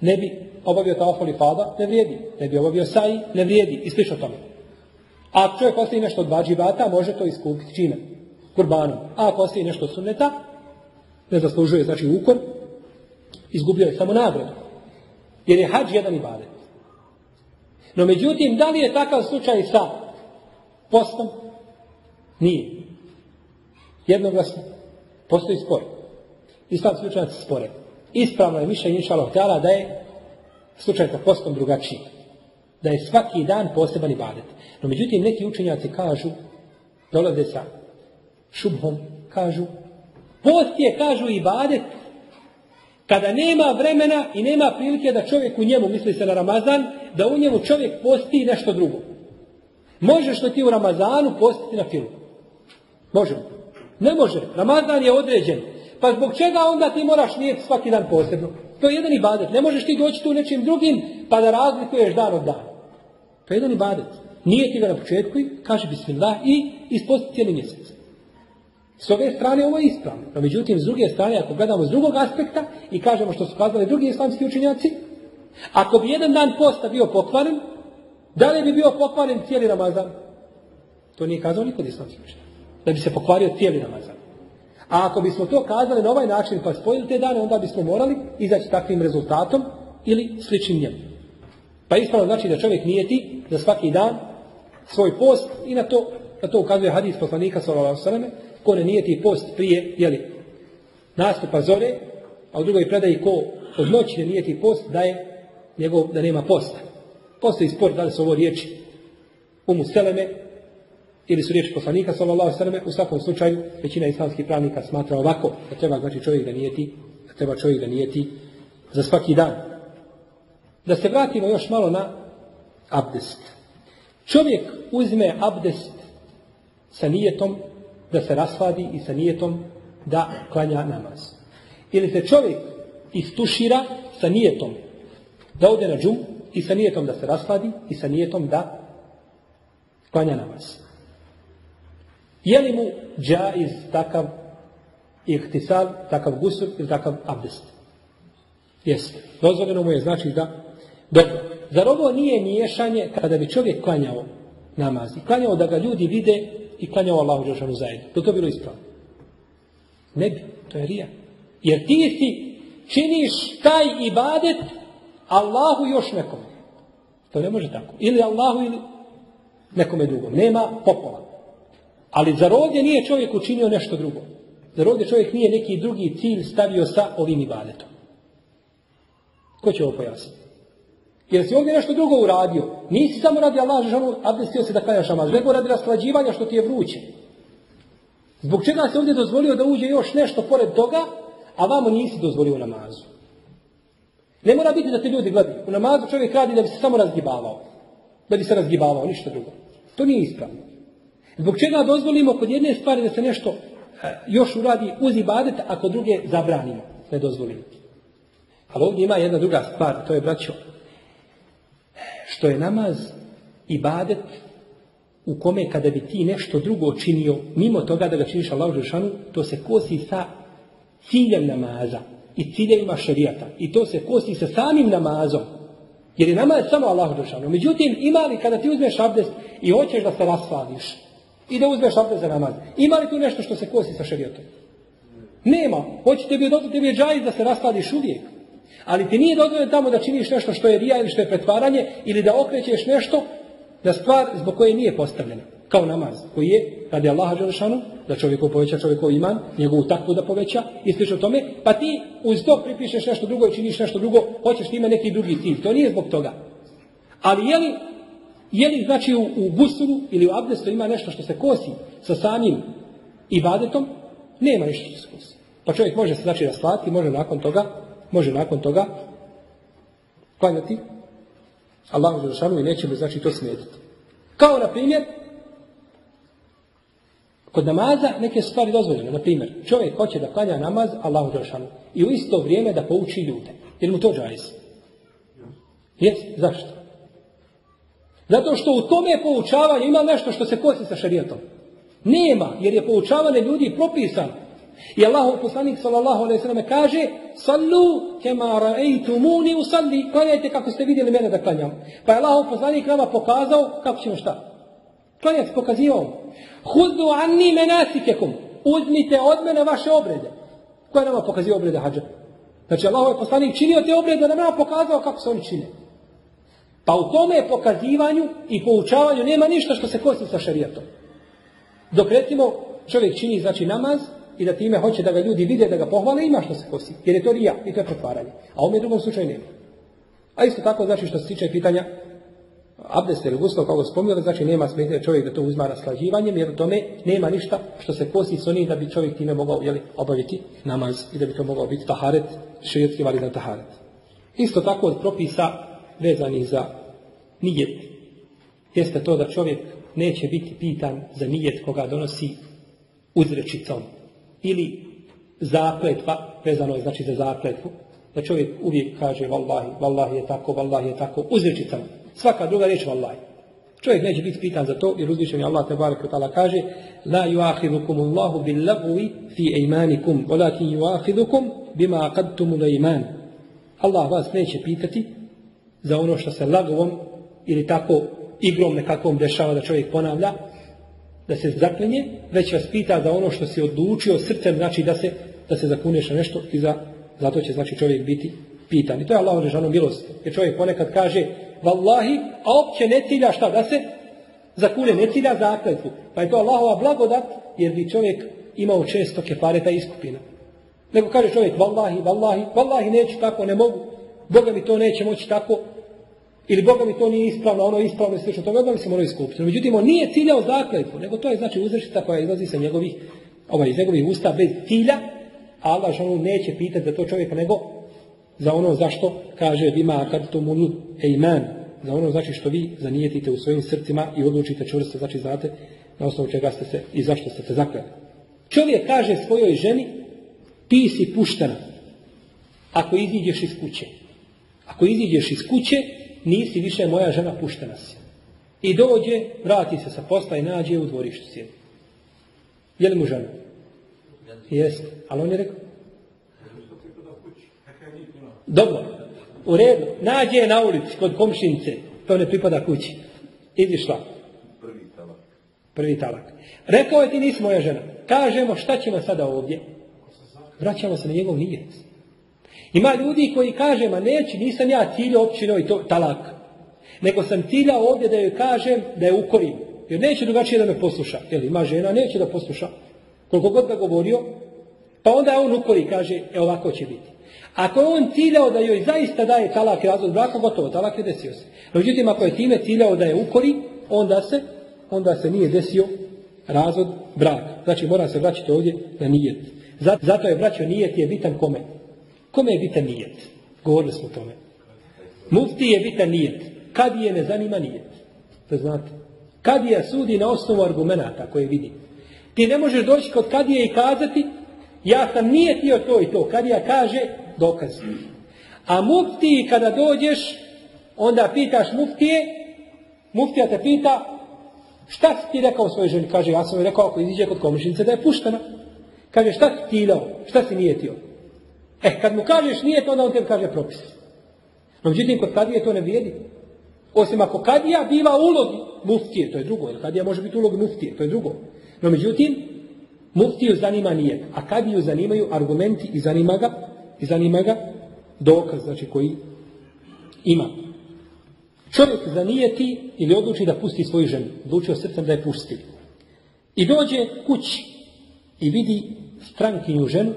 Ne bi obavio i fada, ne vrijedi. Ne bi obavio saji, ne vrijedi. I slično tome. A ako čovjek ostaje nešto od vađibata, može to iskupiti čime? Kurbanom. A ako ostaje nešto sunneta, ne zaslužuje, znači ukor, izgubio je samo nagradu. Jer je hađ jedan ibadet. No međutim, da li je takav slučaj sa postom? Nije. Jednoglasno. Postoji spor. Islam slučajnici spore. Ispravno je mišljenje inša htjela da je slučaj sa postom drugačiji. Da je svaki dan poseban ibadet. No međutim, neki učenjaci kažu, dolaze sa šubhom, kažu, post je, kažu, ibadet kada nema vremena i nema prilike da čovjek u njemu, misli se na Ramazan, da u njemu čovjek posti nešto drugo. Možeš li ti u Ramazanu postiti na filmu? Može. Ne može. Ramazan je određen. Pa zbog čega onda ti moraš nijeti svaki dan posebno? To je jedan ibadet. Ne možeš ti doći tu nečim drugim pa da razlikuješ dan od dana. To je jedan ibadet. Nije ti ga na početku i kaže bismillah i isposti cijeli mjesec. S ove strane ovo je ispravno. No međutim, s druge strane, ako gledamo s drugog aspekta i kažemo što su kazali drugi islamski učenjaci, ako bi jedan dan posta bio pokvaren, da li bi bio pokvaren cijeli Ramazan? To nije kazao niko islamski učenjaci. Da bi se pokvario cijeli Ramazan. A ako bismo to kazali na ovaj način pa spojili te dane, onda bismo morali izaći takvim rezultatom ili sličnim njemu. Pa ispravno znači da čovjek nije ti za svaki dan svoj post i na to, na to ukazuje hadis poslanika sallallahu ko ne nijeti post prije, jeli, nastupa zore, a u drugoj predaji ko od noći ne nijeti post, da je njegov, da nema posta. Postoji spor da li su ovo riječi umu seleme ili su riječi poslanika sallallahu sallam, u svakom slučaju većina islamskih pravnika smatra ovako, da treba znači čovjek da nijeti, da treba čovjek da nijeti za svaki dan. Da se vratimo još malo na abdest. Čovjek uzme abdest sa nijetom da se rasvadi i sa nijetom da klanja namaz. Ili se čovjek istušira sa nijetom da ode na džum i sa nijetom da se rasvadi i sa nijetom da klanja namaz. Je li mu džaiz takav ihtisal, takav gusur ili takav abdest? Jeste. Dozvoljeno mu je znači da dobro. Zar ovo nije miješanje kada bi čovjek klanjao namaz i klanjao da ga ljudi vide i klanjao Allahu Đelšanu zajedno. To to bilo ispravno? Ne bi, to je rija. Jer ti si činiš taj ibadet Allahu još nekom. To ne može tako. Ili Allahu ili nekome drugom. Nema popola. Ali zar ovdje nije čovjek učinio nešto drugo? Zar ovdje čovjek nije neki drugi cilj stavio sa ovim ibadetom? Ko će ovo pojasniti? Jer si ovdje nešto drugo uradio. Nisi samo radi Allah žanu abdestio se da klanjaš namaz, nego radi rasklađivanja što ti je vruće. Zbog čega se ovdje dozvolio da uđe još nešto pored toga, a vamo nisi dozvolio namazu. Ne mora biti da te ljudi gledaju. U namazu čovjek radi da bi se samo razgibavao. Da bi se razgibavao, ništa drugo. To nije ispravno. Zbog čega dozvolimo kod jedne stvari da se nešto e, još uradi uz ibadet, a kod druge zabranimo, ne dozvolimo. Ali ovdje ima jedna druga stvar, to je, braćo, što je namaz i badet u kome kada bi ti nešto drugo činio, mimo toga da ga činiš Allah Žešanu, to se kosi sa ciljem namaza i ciljevima šarijata. I to se kosi sa samim namazom. Jer je namaz samo Allah Žešanu. Međutim, ima li kada ti uzmeš abdest i hoćeš da se rasvadiš i da uzmeš abdest za namaz, ima li tu nešto što se kosi sa šarijatom? Nema. Hoćete bi, tebi je džajiz da se rasvadiš uvijek. Ali ti nije dozvoljeno tamo da činiš nešto što je rija ili što je pretvaranje ili da okrećeš nešto na stvar zbog koje nije postavljena. Kao namaz koji je radi Allaha Đelešanu, da čovjeku poveća čovjekov iman, njegovu takvu da poveća i slično tome, pa ti uz to pripišeš nešto drugo i činiš nešto drugo, hoćeš time neki drugi cilj. To nije zbog toga. Ali je li Je li znači u, u gusulu ili u abdestu ima nešto što se kosi sa samim ibadetom? Nema ništa što se kosi. Pa čovjek može se znači raslati, može nakon toga, može nakon toga klanjati Allahu Đelešanu i neće mu znači to smetiti. Kao na primjer, kod namaza neke stvari dozvoljene. Na primjer, čovjek hoće da klanja namaz Allahu Đelešanu i u isto vrijeme da pouči ljude. Jer mu to džajz? Jes? Zašto? Zato što u tome poučavanju ima nešto što se kosi sa šarijetom. Nema, jer je poučavanje ljudi propisano. I Allahov poslanik sallallahu alejhi ve selleme kaže: "Sallu kema ra'aytumuni usalli." Klanjajte kako ste vidjeli mene da klanjam. Pa je Allahov poslanik nama pokazao kako ćemo šta? Klanjati pokazivao. Hudu anni menasikekum. Uzmite od mene vaše obrede. Ko je nama pokazio obrede hađa? Znači Allahov poslanik činio te obrede da nama pokazao kako se oni čine. Pa u tome pokazivanju i poučavanju nema ništa što se kosi sa šarijatom. Dok recimo čovjek čini znači namaz i da time hoće da ga ljudi vide, da ga pohvale, ima što se kosi. Jer je to rija i to je pretvaranje. A u ovom drugom slučaju nema. A isto tako znači što se tiče pitanja abdesta ili gusla, kako spominjali, znači nema smetnje čovjek da to uzma raslađivanjem, jer u tome nema ništa što se kosi s onim da bi čovjek time mogao jeli, obaviti namaz i da bi to mogao biti taharet, širijetski validan taharet. Isto tako od propisa vezani za nijet, jeste to da čovjek neće biti pitan za nijet koga donosi uzrečicom ili zakletva, vezano je znači za zakletvu, da čovjek uvijek kaže vallahi, vallahi je tako, vallahi je tako, uzrečicama. Svaka druga riječ vallahi. Čovjek neće biti pitan za to, jer uzvišeni Allah te barek kaže La yuahidukum Allahu bil lagwi fi ejmanikum, walakin yuahidukum bima qadtumu iman. Allah vas neće pitati za ono što se lagovom ili tako igrom nekakvom dešava da čovjek ponavlja, da se zaklenje, već vas pita za ono što si odlučio srcem, znači da se, da se zakuneš na nešto i za, zato će znači čovjek biti pitan. I to je Allah nežano milost. Jer čovjek ponekad kaže, vallahi, a opće ne cilja šta da se zakune, ne cilja zakletvu. Pa je to Allahova blagodat, jer bi čovjek imao često kefareta iskupina. Nego kaže čovjek, vallahi, vallahi, vallahi neću tako, ne mogu. Boga mi to neće moći tako, ili Boga mi to nije ispravno, ono je ispravno i slično, to Boga mi se mora iskupiti. Međutim, on nije ciljao zakletvu, nego to je znači uzrešita koja izlazi sa njegovih, ovaj, iz njegovih usta bez cilja, a Allah žanu neće pitati za to čovjeka, nego za ono zašto kaže bima kad to muni ejman, za ono znači što vi zanijetite u svojim srcima i odlučite čvrsto, znači znate na osnovu čega ste se i zašto ste se zakleli. Čovjek kaže svojoj ženi, ti si puštena ako iziđeš iz kuće. Ako iziđeš iz kuće, nisi više moja žena, puštena si. I dođe, vrati se sa posla i nađe u dvorištu sjedi. Je li mu žena? Jeste. Ali on je rekao? Dobro. U redu. Nađe je na ulici kod komšinice. To ne pripada kući. Idi šla. Prvi talak. Prvi talak. Rekao je ti nisi moja žena. Kažemo šta ćemo sada ovdje? Vraćamo se na njegov nijet. Ima ljudi koji kaže, ma neći, nisam ja ciljao općino i to talak. Nego sam ciljao ovdje da joj kažem da je ukorim. Jer neće drugačije da me posluša. Jer ima žena, neće da posluša. Koliko god ga govorio, pa onda on ukori, kaže, e ovako će biti. Ako je on ciljao da joj zaista daje talak i razvod braka, gotovo, talak je desio se. Međutim, ako je time ciljao da je ukori, onda se, onda se nije desio razvod braka. Znači, mora se vraćati ovdje na nijet. Zato je vraćao nijet je bitan kome? Kome je bitan nijet? Govorili smo o tome. Mufti je bitan nijet. Kad je ne zanima nijet. To znate. Kad je sudi na osnovu argumenta koje vidi. Ti ne možeš doći kod kadije i kazati ja sam nijetio to i to. Kadija kaže dokaz. A mufti kada dođeš onda pitaš muftije muftija te pita šta si ti rekao svojoj ženi? Kaže ja sam joj rekao ako iziđe kod komšinice da je puštena. Kaže šta si ti ilao? Šta si nijetio? E, kad mu kažeš nije to, onda on tebi kaže propis. No, međutim, kod kadije to ne vrijedi. Osim ako kadija biva ulog muftije, to je drugo. Jer kadija može biti ulog muftije, to je drugo. No, međutim, muftiju zanima nije. A kadiju zanimaju argumenti i zanima ga, i zanima ga dokaz, znači koji ima. Čovjek zanijeti ili odluči da pusti svoju ženu. Odlučio srcem da je pusti. I dođe kući i vidi strankinju ženu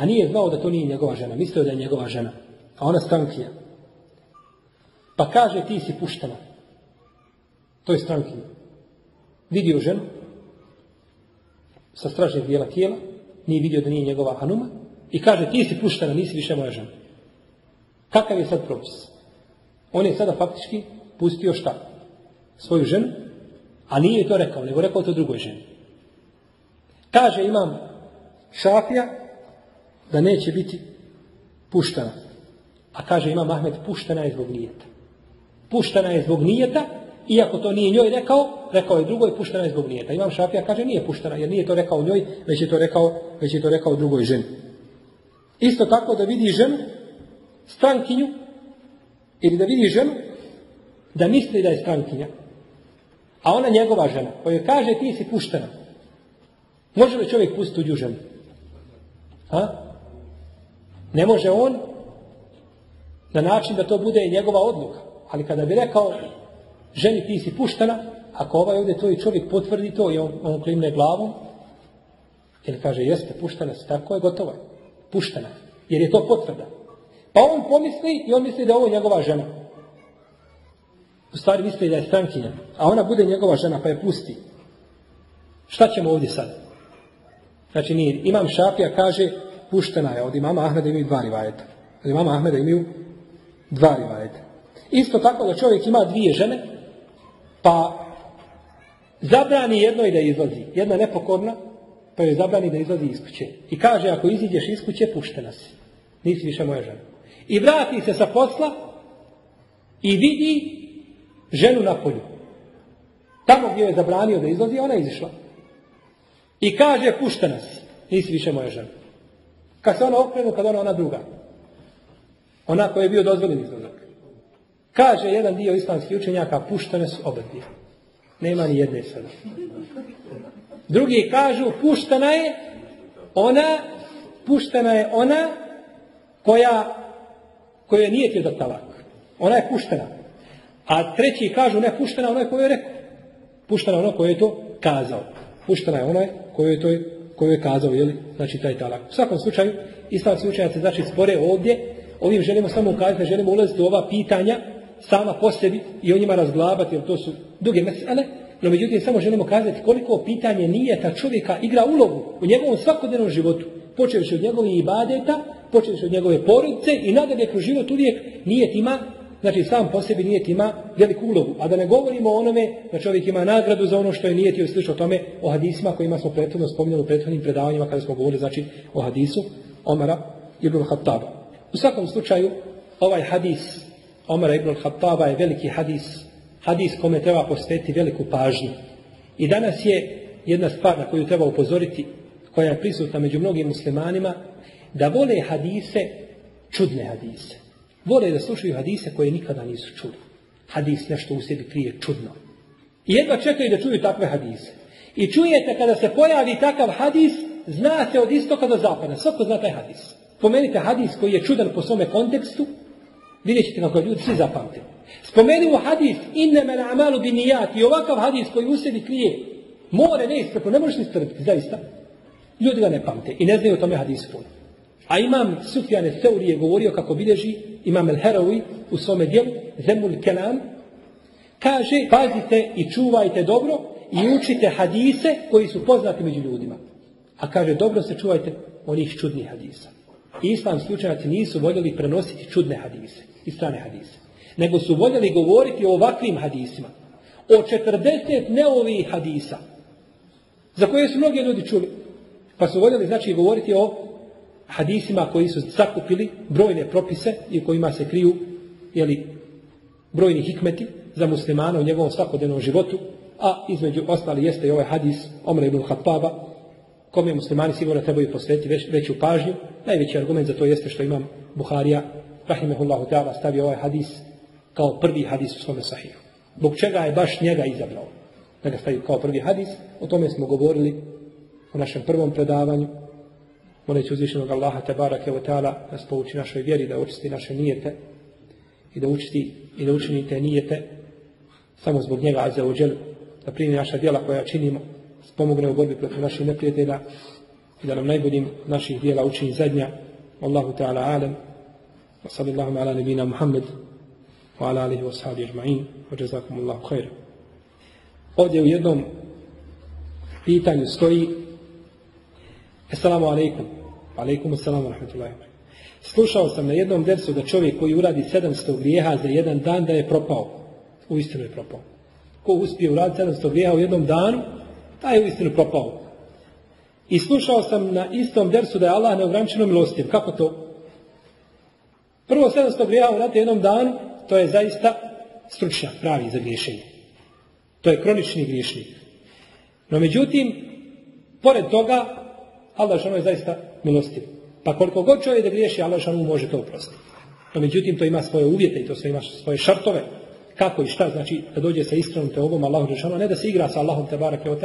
a nije znao da to nije njegova žena. Mislio da je njegova žena. A ona stankija. Pa kaže ti si puštena. To je strankinja. Vidio ženu sa stražnjeg dijela tijela, nije vidio da nije njegova hanuma i kaže ti si puštena, nisi više moja žena. Kakav je sad propis? On je sada faktički pustio šta? Svoju ženu, a nije to rekao, nego rekao to drugoj ženi. Kaže imam šafija da neće biti puštena. A kaže imam Ahmed puštena je zbog nijeta. Puštena je zbog nijeta, iako to nije njoj rekao, rekao je drugoj puštena je zbog nijeta. Imam šafija kaže nije puštena, jer nije to rekao njoj, već je to rekao, već je to rekao drugoj ženi. Isto tako da vidi ženu, strankinju, ili da vidi ženu, da misli da je strankinja, a ona njegova žena, koja kaže ti si puštena. Može li čovjek pustiti tuđu ženu? A? Ne može on na način da to bude njegova odluka. Ali kada bi rekao ženi ti si puštena, ako ovaj ovdje tvoj čovjek potvrdi to i on, on klimne glavom, ili kaže jeste puštena si, tako je gotovo je. Puštena. Jer je to potvrda. Pa on pomisli i on misli da je ovo njegova žena. U stvari misli da je strankinja. A ona bude njegova žena pa je pusti. Šta ćemo ovdje sad? Znači nije. Imam Šafija kaže puštena je. Od imama Ahmeda imaju dva rivajeta. Od imama Ahmeda imaju dva rivajeta. Isto tako da čovjek ima dvije žene pa zabrani jednoj da izlazi. Jedna nepokorna pa joj zabrani da izlazi iz kuće. I kaže ako iziđeš iz kuće puštena si. Nisi više moja žena. I vrati se sa posla i vidi ženu na polju. Tamo gdje je zabranio da izlazi, ona je izišla. I kaže, puštena si, nisi više moja žena. Kad se ona okrenu, kad ona ona druga. Ona koja je bio dozvoljen izlazak. Kaže jedan dio islamskih učenjaka, puštene su oba dvije. Nema ni jedne sada. Drugi kažu, puštena je ona, puštena je ona koja, koja nije ti za talak. Ona je puštena. A treći kažu ne puštena onaj koji je rekao. Puštena onaj koji je to kazao. Puštena je onaj koji je to koji je kazao, jeli, znači taj talak. U svakom slučaju, islamski učenjaci znači spore ovdje, ovim želimo samo ukazati, želimo ulaziti u ova pitanja sama po sebi i o njima razglabati, jer to su duge mesele, no međutim samo želimo kazati koliko pitanje nije ta čovjeka igra ulogu u njegovom svakodnevnom životu. Počevši od njegovih ibadeta, počevši od njegove porodice i nadalje kroz život uvijek nije ima Znači sam po sebi nijet ima veliku ulogu. A da ne govorimo o onome da čovjek ima nagradu za ono što je nijetio slično o tome o hadisima kojima smo prethodno spominjali u prethodnim predavanjima kada smo govorili znači o hadisu Omara ibn Khattaba. U svakom slučaju ovaj hadis Omara ibn Khattaba je veliki hadis. Hadis kome treba posvetiti veliku pažnju. I danas je jedna stvar na koju treba upozoriti koja je prisutna među mnogim muslimanima da vole hadise čudne hadise. Vole da slušaju hadise koje nikada nisu čuli. Hadis nešto u sebi krije čudno. I jedva čekaju da čuju takve hadise. I čujete kada se pojavi takav hadis, zna se od istoka do zapada. Svako zna taj hadis. Spomenite hadis koji je čudan po svome kontekstu, vidjet ćete kako ljudi svi zapamte. Spomenimo hadis inne men amalu binijat i ovakav hadis koji u sebi krije more neisprepno, ne možeš ni strpiti, zaista. Ljudi ga ne pamte i ne znaju o tome hadisu puno. A imam Sufjane Seuri je govorio kako bilježi imam El Herawi u svome dijelu Zemul Kelam kaže pazite i čuvajte dobro i učite hadise koji su poznati među ljudima. A kaže dobro se čuvajte onih čudnih hadisa. I islamski učenjaci nisu voljeli prenositi čudne hadise i strane hadise. Nego su voljeli govoriti o ovakvim hadisima. O 40 neovih hadisa. Za koje su mnogi ljudi čuli. Pa su voljeli znači govoriti o hadisima koji su sakupili brojne propise i kojima se kriju jeli, brojni hikmeti za muslimana u njegovom svakodnevnom životu, a između ostali jeste i ovaj hadis Omra ibn Khattaba, kome muslimani sigurno trebaju posvetiti već, veću pažnju. Najveći argument za to jeste što imam Buharija, rahimehullahu ta'ala, stavio ovaj hadis kao prvi hadis u svome sahiju. Bog čega je baš njega izabrao da ga stavi kao prvi hadis, o tome smo govorili u našem prvom predavanju, moleći uzvišenog Allaha tabaraka wa ta'ala nas pouči našoj vjeri, da očisti naše nijete i da učiti i da učini te nijete samo zbog njega wa džel, da primi naša djela koja činimo, spomogne u borbi protiv naših neprijatelja i da nam najboljim naših djela učini zadnja. Allahu ta'ala alam. Wa sallallahu ala nabina Muhammed wa ala alihi wa sahbihi ajma'in wa jazakumullahu khair. Ovdje u jednom pitanju stoji Assalamu alaikum. Alaikum assalamu rahmatullahi Slušao sam na jednom dersu da čovjek koji uradi 700 grijeha za jedan dan da je propao. U istinu je propao. Ko uspije uraditi 700 grijeha u jednom danu, taj je u istinu propao. I slušao sam na istom dersu da je Allah neograničeno milostiv. Kako to? Prvo 700 grijeha uraditi jednom danu, to je zaista stručnjak, pravi za griješenje. To je kronični griješnik. No međutim, pored toga, Allah je zaista milostiv. Pa koliko god čovjek da griješi, Allah mu može to oprostiti. No međutim, to ima svoje uvjete i to sve ima svoje šartove. Kako i šta, znači da dođe sa iskrenom teobom Allahu Đelešanu, ne da se igra sa Allahom te barake o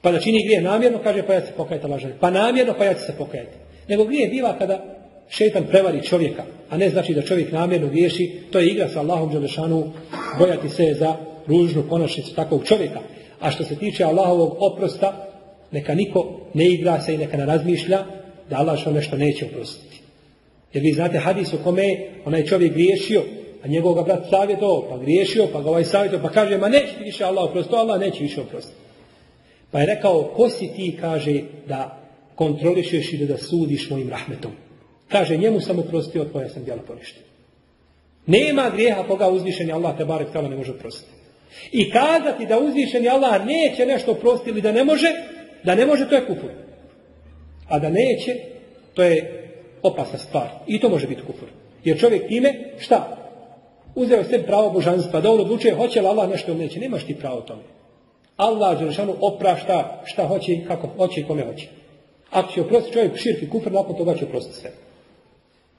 Pa da čini grije namjerno, kaže pa ja se pokajati Allah Pa namjerno, pa ja se pokajati. Nego grije biva kada šetan prevari čovjeka, a ne znači da čovjek namjerno griješi, to je igra sa Allahom Đelešanu, bojati se za ružnu konačnicu takvog čovjeka. A što se tiče Allahovog oprosta, neka niko ne igra se i neka ne razmišlja da Allah što nešto neće oprostiti. Jer vi znate hadis u kome onaj čovjek griješio, a njegov ga brat savjetovao, pa griješio, pa ga ovaj savjetovao, pa kaže, ma neće ti više Allah oprostiti, Allah neće više oprostiti. Pa je rekao, ko si ti, kaže, da kontrolišeš ili da sudiš mojim rahmetom. Kaže, njemu sam oprostio, tvoja sam djela poništio. Nema grijeha koga uzvišeni Allah te barek ne može oprostiti. I kazati da uzvišeni Allah neće nešto oprostiti ili da ne može, da ne može, to je kufur. A da neće, to je opasna stvar. I to može biti kufur. Jer čovjek time, šta? Uzeo se pravo božanstva, da on odlučuje hoće li Allah nešto ili neće. Nemaš ti pravo tome. Allah Đelšanu oprašta šta hoće i kako hoće i kome hoće. Ako će oprostiti čovjek širk i kufr, nakon toga će oprostiti sve.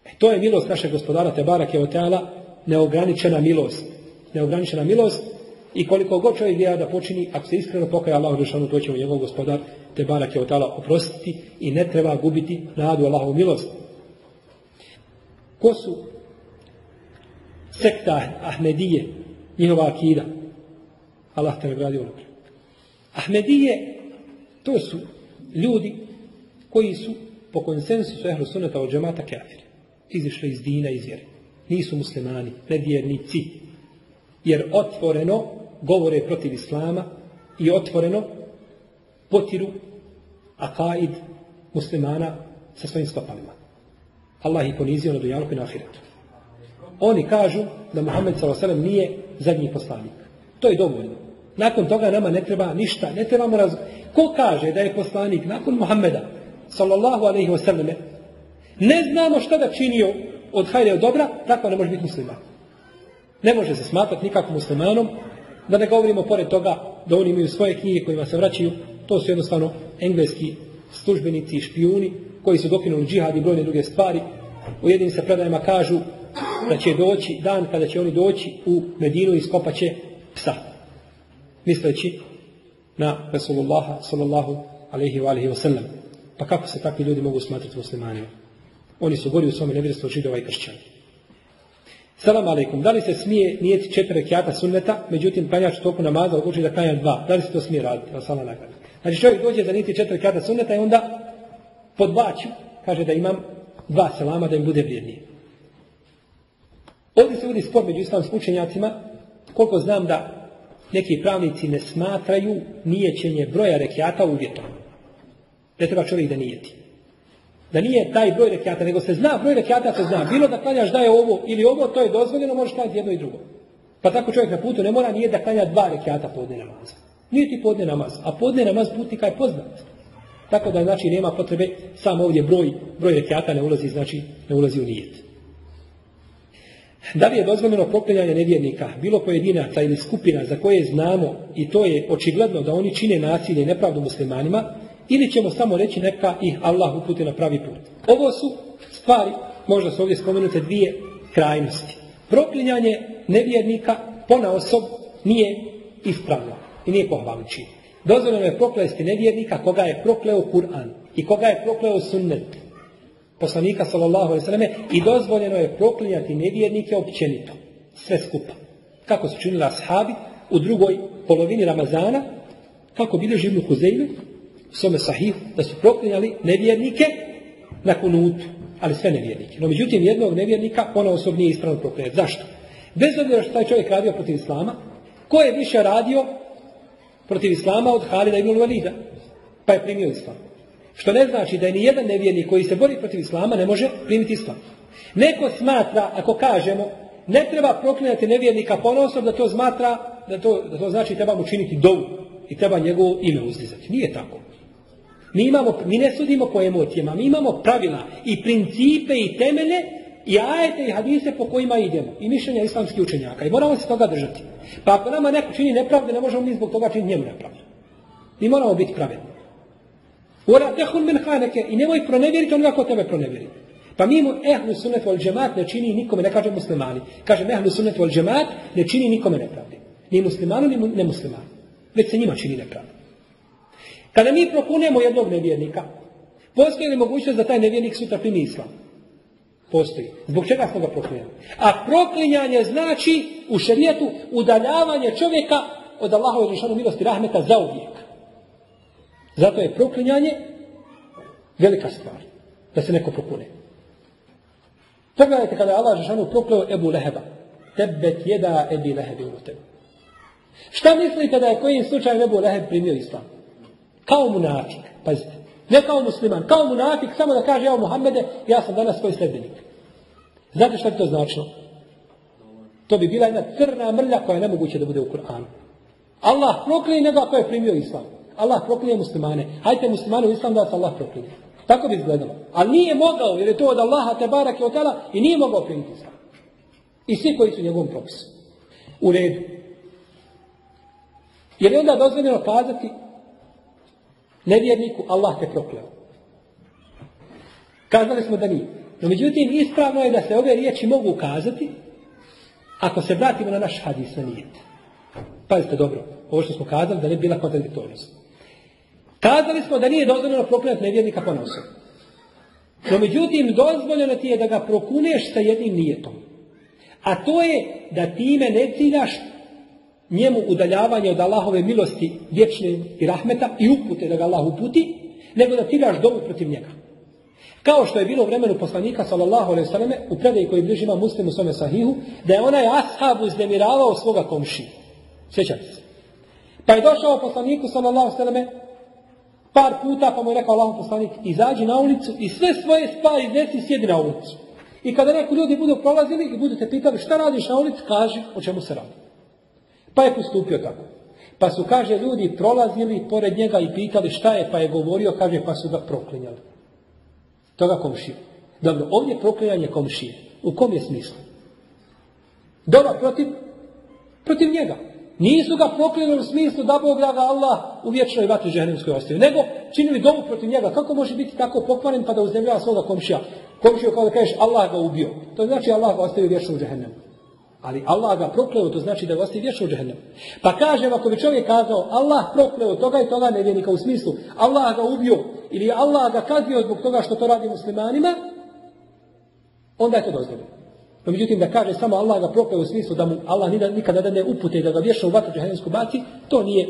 E, to je milost našeg gospodara Tebara Keoteala, neograničena milost. Neograničena milost i koliko god čovjek gleda da počini, ako se iskreno pokaja Allah Đelšanu, to će mu njegov gospodar Tebara Keoteala oprostiti i ne treba gubiti nadu Allahovu milost. Ko su sekta Ahmedije, njihova akida? Allah te nagradio unaprijed. Ahmedije, to su ljudi koji su po konsensusu ehlu sunata od džemata kafiri. Izišli iz dina iz vjere. Nisu muslimani, nevjernici. Jer otvoreno govore protiv islama i otvoreno potiru akaid muslimana sa svojim stopalima. Allah ih ponizio na dunjalku i na ahiretu. Oni kažu da Muhammed s.a.v. nije zadnji poslanik. To je dovoljno. Nakon toga nama ne treba ništa, ne trebamo raz... Ko kaže da je poslanik nakon Muhammeda, sallallahu alaihi wasallam, ne znamo šta da činio od hajde od dobra, tako ne može biti musliman. Ne može se smatrati nikakvim muslimanom, da ne govorimo pored toga da oni imaju svoje knjige kojima se vraćaju, to su jednostavno engleski službenici i špijuni koji su dokinuli džihad i brojne druge stvari. U jedinim se predajama kažu da će doći dan kada će oni doći u Medinu i skopat će psa misleći na Rasulullaha sallallahu alaihi wa alihi wasallam. Pa kako se takvi ljudi mogu smatrati muslimanima? Oni su gori u svome nevjerstvu židova i kršćana. Salam alaikum. Da li se smije nijeti četiri rekiata sunneta, međutim klanjač toku namaza odluči da klanja dva? Da li se to smije raditi? Salam Znači čovjek dođe za niti četiri rekiata sunneta i onda podbaću, kaže da imam dva selama da im bude vrijednije. Ovdje se vodi spor među islamskim učenjacima, koliko znam da neki pravnici ne smatraju nijećenje broja rekiata uvjetom. Ne treba čovjek da nijeti. Da nije taj broj rekiata, nego se zna, broj rekiata se zna. Bilo da klanjaš da je ovo ili ovo, to je dozvoljeno, možeš klanjati jedno i drugo. Pa tako čovjek na putu ne mora nije da klanja dva rekiata podne namaza. Nije ti podne namaz, a podne namaz putnika je poznat. Tako da znači nema potrebe samo ovdje broj, broj rekiata ne ulazi, znači ne ulazi u nijet. Da li je dozvoljeno proklinjanje nevjernika, bilo pojedinaca ili skupina za koje znamo i to je očigledno da oni čine nasilje i nepravdu muslimanima, ili ćemo samo reći neka ih Allah uputi na pravi put. Ovo su stvari, možda su ovdje spomenute dvije krajnosti. Proklinjanje nevjernika pona osob nije ispravno i nije pohvalni Dozvoljeno je proklesti nevjernika koga je prokleo Kur'an i koga je prokleo sunnet poslanika sallallahu alejhi i dozvoljeno je proklinjati nevjernike općenito, sve skupa. Kako su činili ashabi u drugoj polovini Ramazana, kako bilježi Ibn Huzeyme u svome sahihu, da su proklinjali nevjernike na kunutu, ali sve nevjernike. No međutim, jednog nevjernika ona osobno nije ispravno proklinjati. Zašto? Bez obzira što taj čovjek radio protiv Islama, ko je više radio protiv Islama od Halida ibn Walida? Pa je primio Islam. Što ne znači da je ni jedan nevjernik koji se bori protiv Islama ne može primiti Islam. Neko smatra, ako kažemo, ne treba proklinjati nevjernika ponosom da to smatra, da to, da to znači treba mu činiti dovu i treba njegovo ime uzdizati. Nije tako. Mi, imamo, mi ne sudimo po emocijama, mi imamo pravila i principe i temelje i ajete i hadise po kojima idemo. I mišljenja islamskih učenjaka. I moramo se toga držati. Pa ako nama neko čini nepravde, ne možemo mi zbog toga činiti njemu nepravdu. Mi moramo biti pravedni. Ura tehun min haneke i nemoj pronevjeriti onoga ko tebe pronevjeri. Pa mi mu ehlu sunet vol džemat ne čini nikome, ne kaže muslimani. Kaže ehlu sunet vol džemat ne čini nikome nepravdi. Ni muslimanu, ni nemuslimanu. Već se njima čini nepravda. Kada mi prokunemo jednog nevjernika, postoji li mogućnost da taj nevjernik sutra primi islam? Postoji. Zbog čega smo ga proklinjali? A proklinjanje znači u šerijetu udaljavanje čovjeka od Allahove rješanu milosti rahmeta za uvijek. Zato je proklinjanje velika stvar. Da se neko prokune. Pogledajte kada je Allah Žešanu prokleo Ebu Leheba. Tebet jeda Ebi Lehebi u tebi. Šta mislite da je kojim slučajem Ebu Leheb primio islam? Kao munafik, pazite. Ne kao musliman, kao munafik, samo da kaže, evo Muhammede, ja sam danas svoj sljedbenik. Znate što bi to značilo? To bi bila jedna crna mrlja koja je nemoguće da bude u Kur'anu. Allah proklinje nego ako je primio islam. Allah proklinje muslimane. Hajte muslimane u islam da vas Allah proklinje. Tako bi izgledalo. Ali nije mogao, jer je to od Allaha te barake od i nije mogao primiti islam. I svi koji su njegovom propisu. U redu. Jer je onda dozvoljeno kazati nevjerniku Allah te prokleo. Kazali smo da nije. No međutim, ispravno je da se ove riječi mogu kazati ako se vratimo na naš hadis na nijet. Pazite dobro, ovo što smo kazali da ne bi bila kontradiktornost. Kazali smo da nije dozvoljeno proklinati nevjernika po nosu. No međutim, dozvoljeno ti je da ga prokuneš sa jednim nijetom. A to je da time ne ciljaš njemu udaljavanje od Allahove milosti vječne i rahmeta i upute da ga Allah uputi, nego da ciljaš dobu protiv njega. Kao što je bilo u vremenu poslanika sallallahu alejhi ve u predaji koji bliži ima muslimu svome sahihu, da je onaj ashab uznemiravao svoga komšiju. Sjećate se. Pa je došao poslaniku sallallahu alejhi par puta pa mu je rekao Allahom poslanik izađi na ulicu i sve svoje stvari iznesi sjedi na ulicu. I kada neko ljudi budu prolazili i budete pitali šta radiš na ulici, kaži o čemu se radi. Pa je postupio tako. Pa su, kaže, ljudi prolazili pored njega i pitali šta je, pa je govorio, kaže, pa su ga proklinjali. Toga komšije. Dobro, ovdje je proklinjanje komšije. U kom je smislu? Dobro, protiv, protiv njega. Nisu ga proklinjali u smislu da Bog da ga Allah u vječnoj vatri žehennemskoj ostavi. Nego činili domu protiv njega. Kako može biti tako pokvaren pa da uznemljava svoga komšija? Komšiju kao da kažeš Allah ga ubio. To znači Allah ga ostavi u džehennemu. Ali Allah ga prokleo, to znači da ga ostavi vječnom džehennemu. Pa kažem, ako bi čovjek kazao Allah prokleo toga i toga nevjernika u smislu Allah ga ubio ili Allah ga kaznio zbog toga što to radi muslimanima, onda je to dozvoljeno. No međutim da kaže samo Allah ga prokleo u smislu da mu Allah nikada ne upute i da ga vješa u vatru džehennetsku baci, to nije,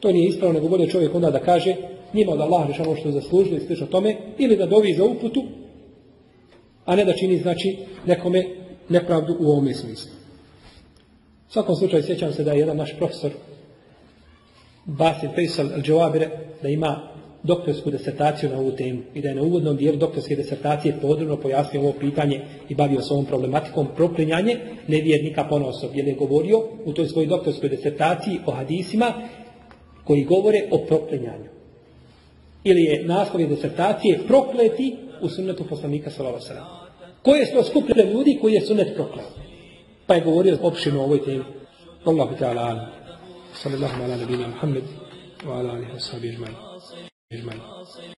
to nije ispravno, nego bolje čovjek onda da kaže njima od Allah ono što zaslužili i slično tome, ili da dovi za uputu, a ne da čini znači nekome nepravdu u ovome smislu. U svakom slučaju sjećam se da je jedan naš profesor Basil Faisal al da ima doktorsku desertaciju na ovu temu i da je na uvodnom dijelu doktorske desertacije podrobno pojasnio ovo pitanje i bavio se ovom problematikom proklinjanje nevjernika ponosob, jer je govorio u toj svojoj doktorskoj desertaciji o hadisima koji govore o proklinjanju. Ili je naslov desertacije prokleti u sunnetu poslanika sallallahu Koje su to skupine ljudi koji je sunnet prokleo? Pa je govorio opširno o ovoj temi. Allahu ta'ala alam. Sallallahu ala nabina Muhammed wa ala alihi wa sahbihi ajma'in.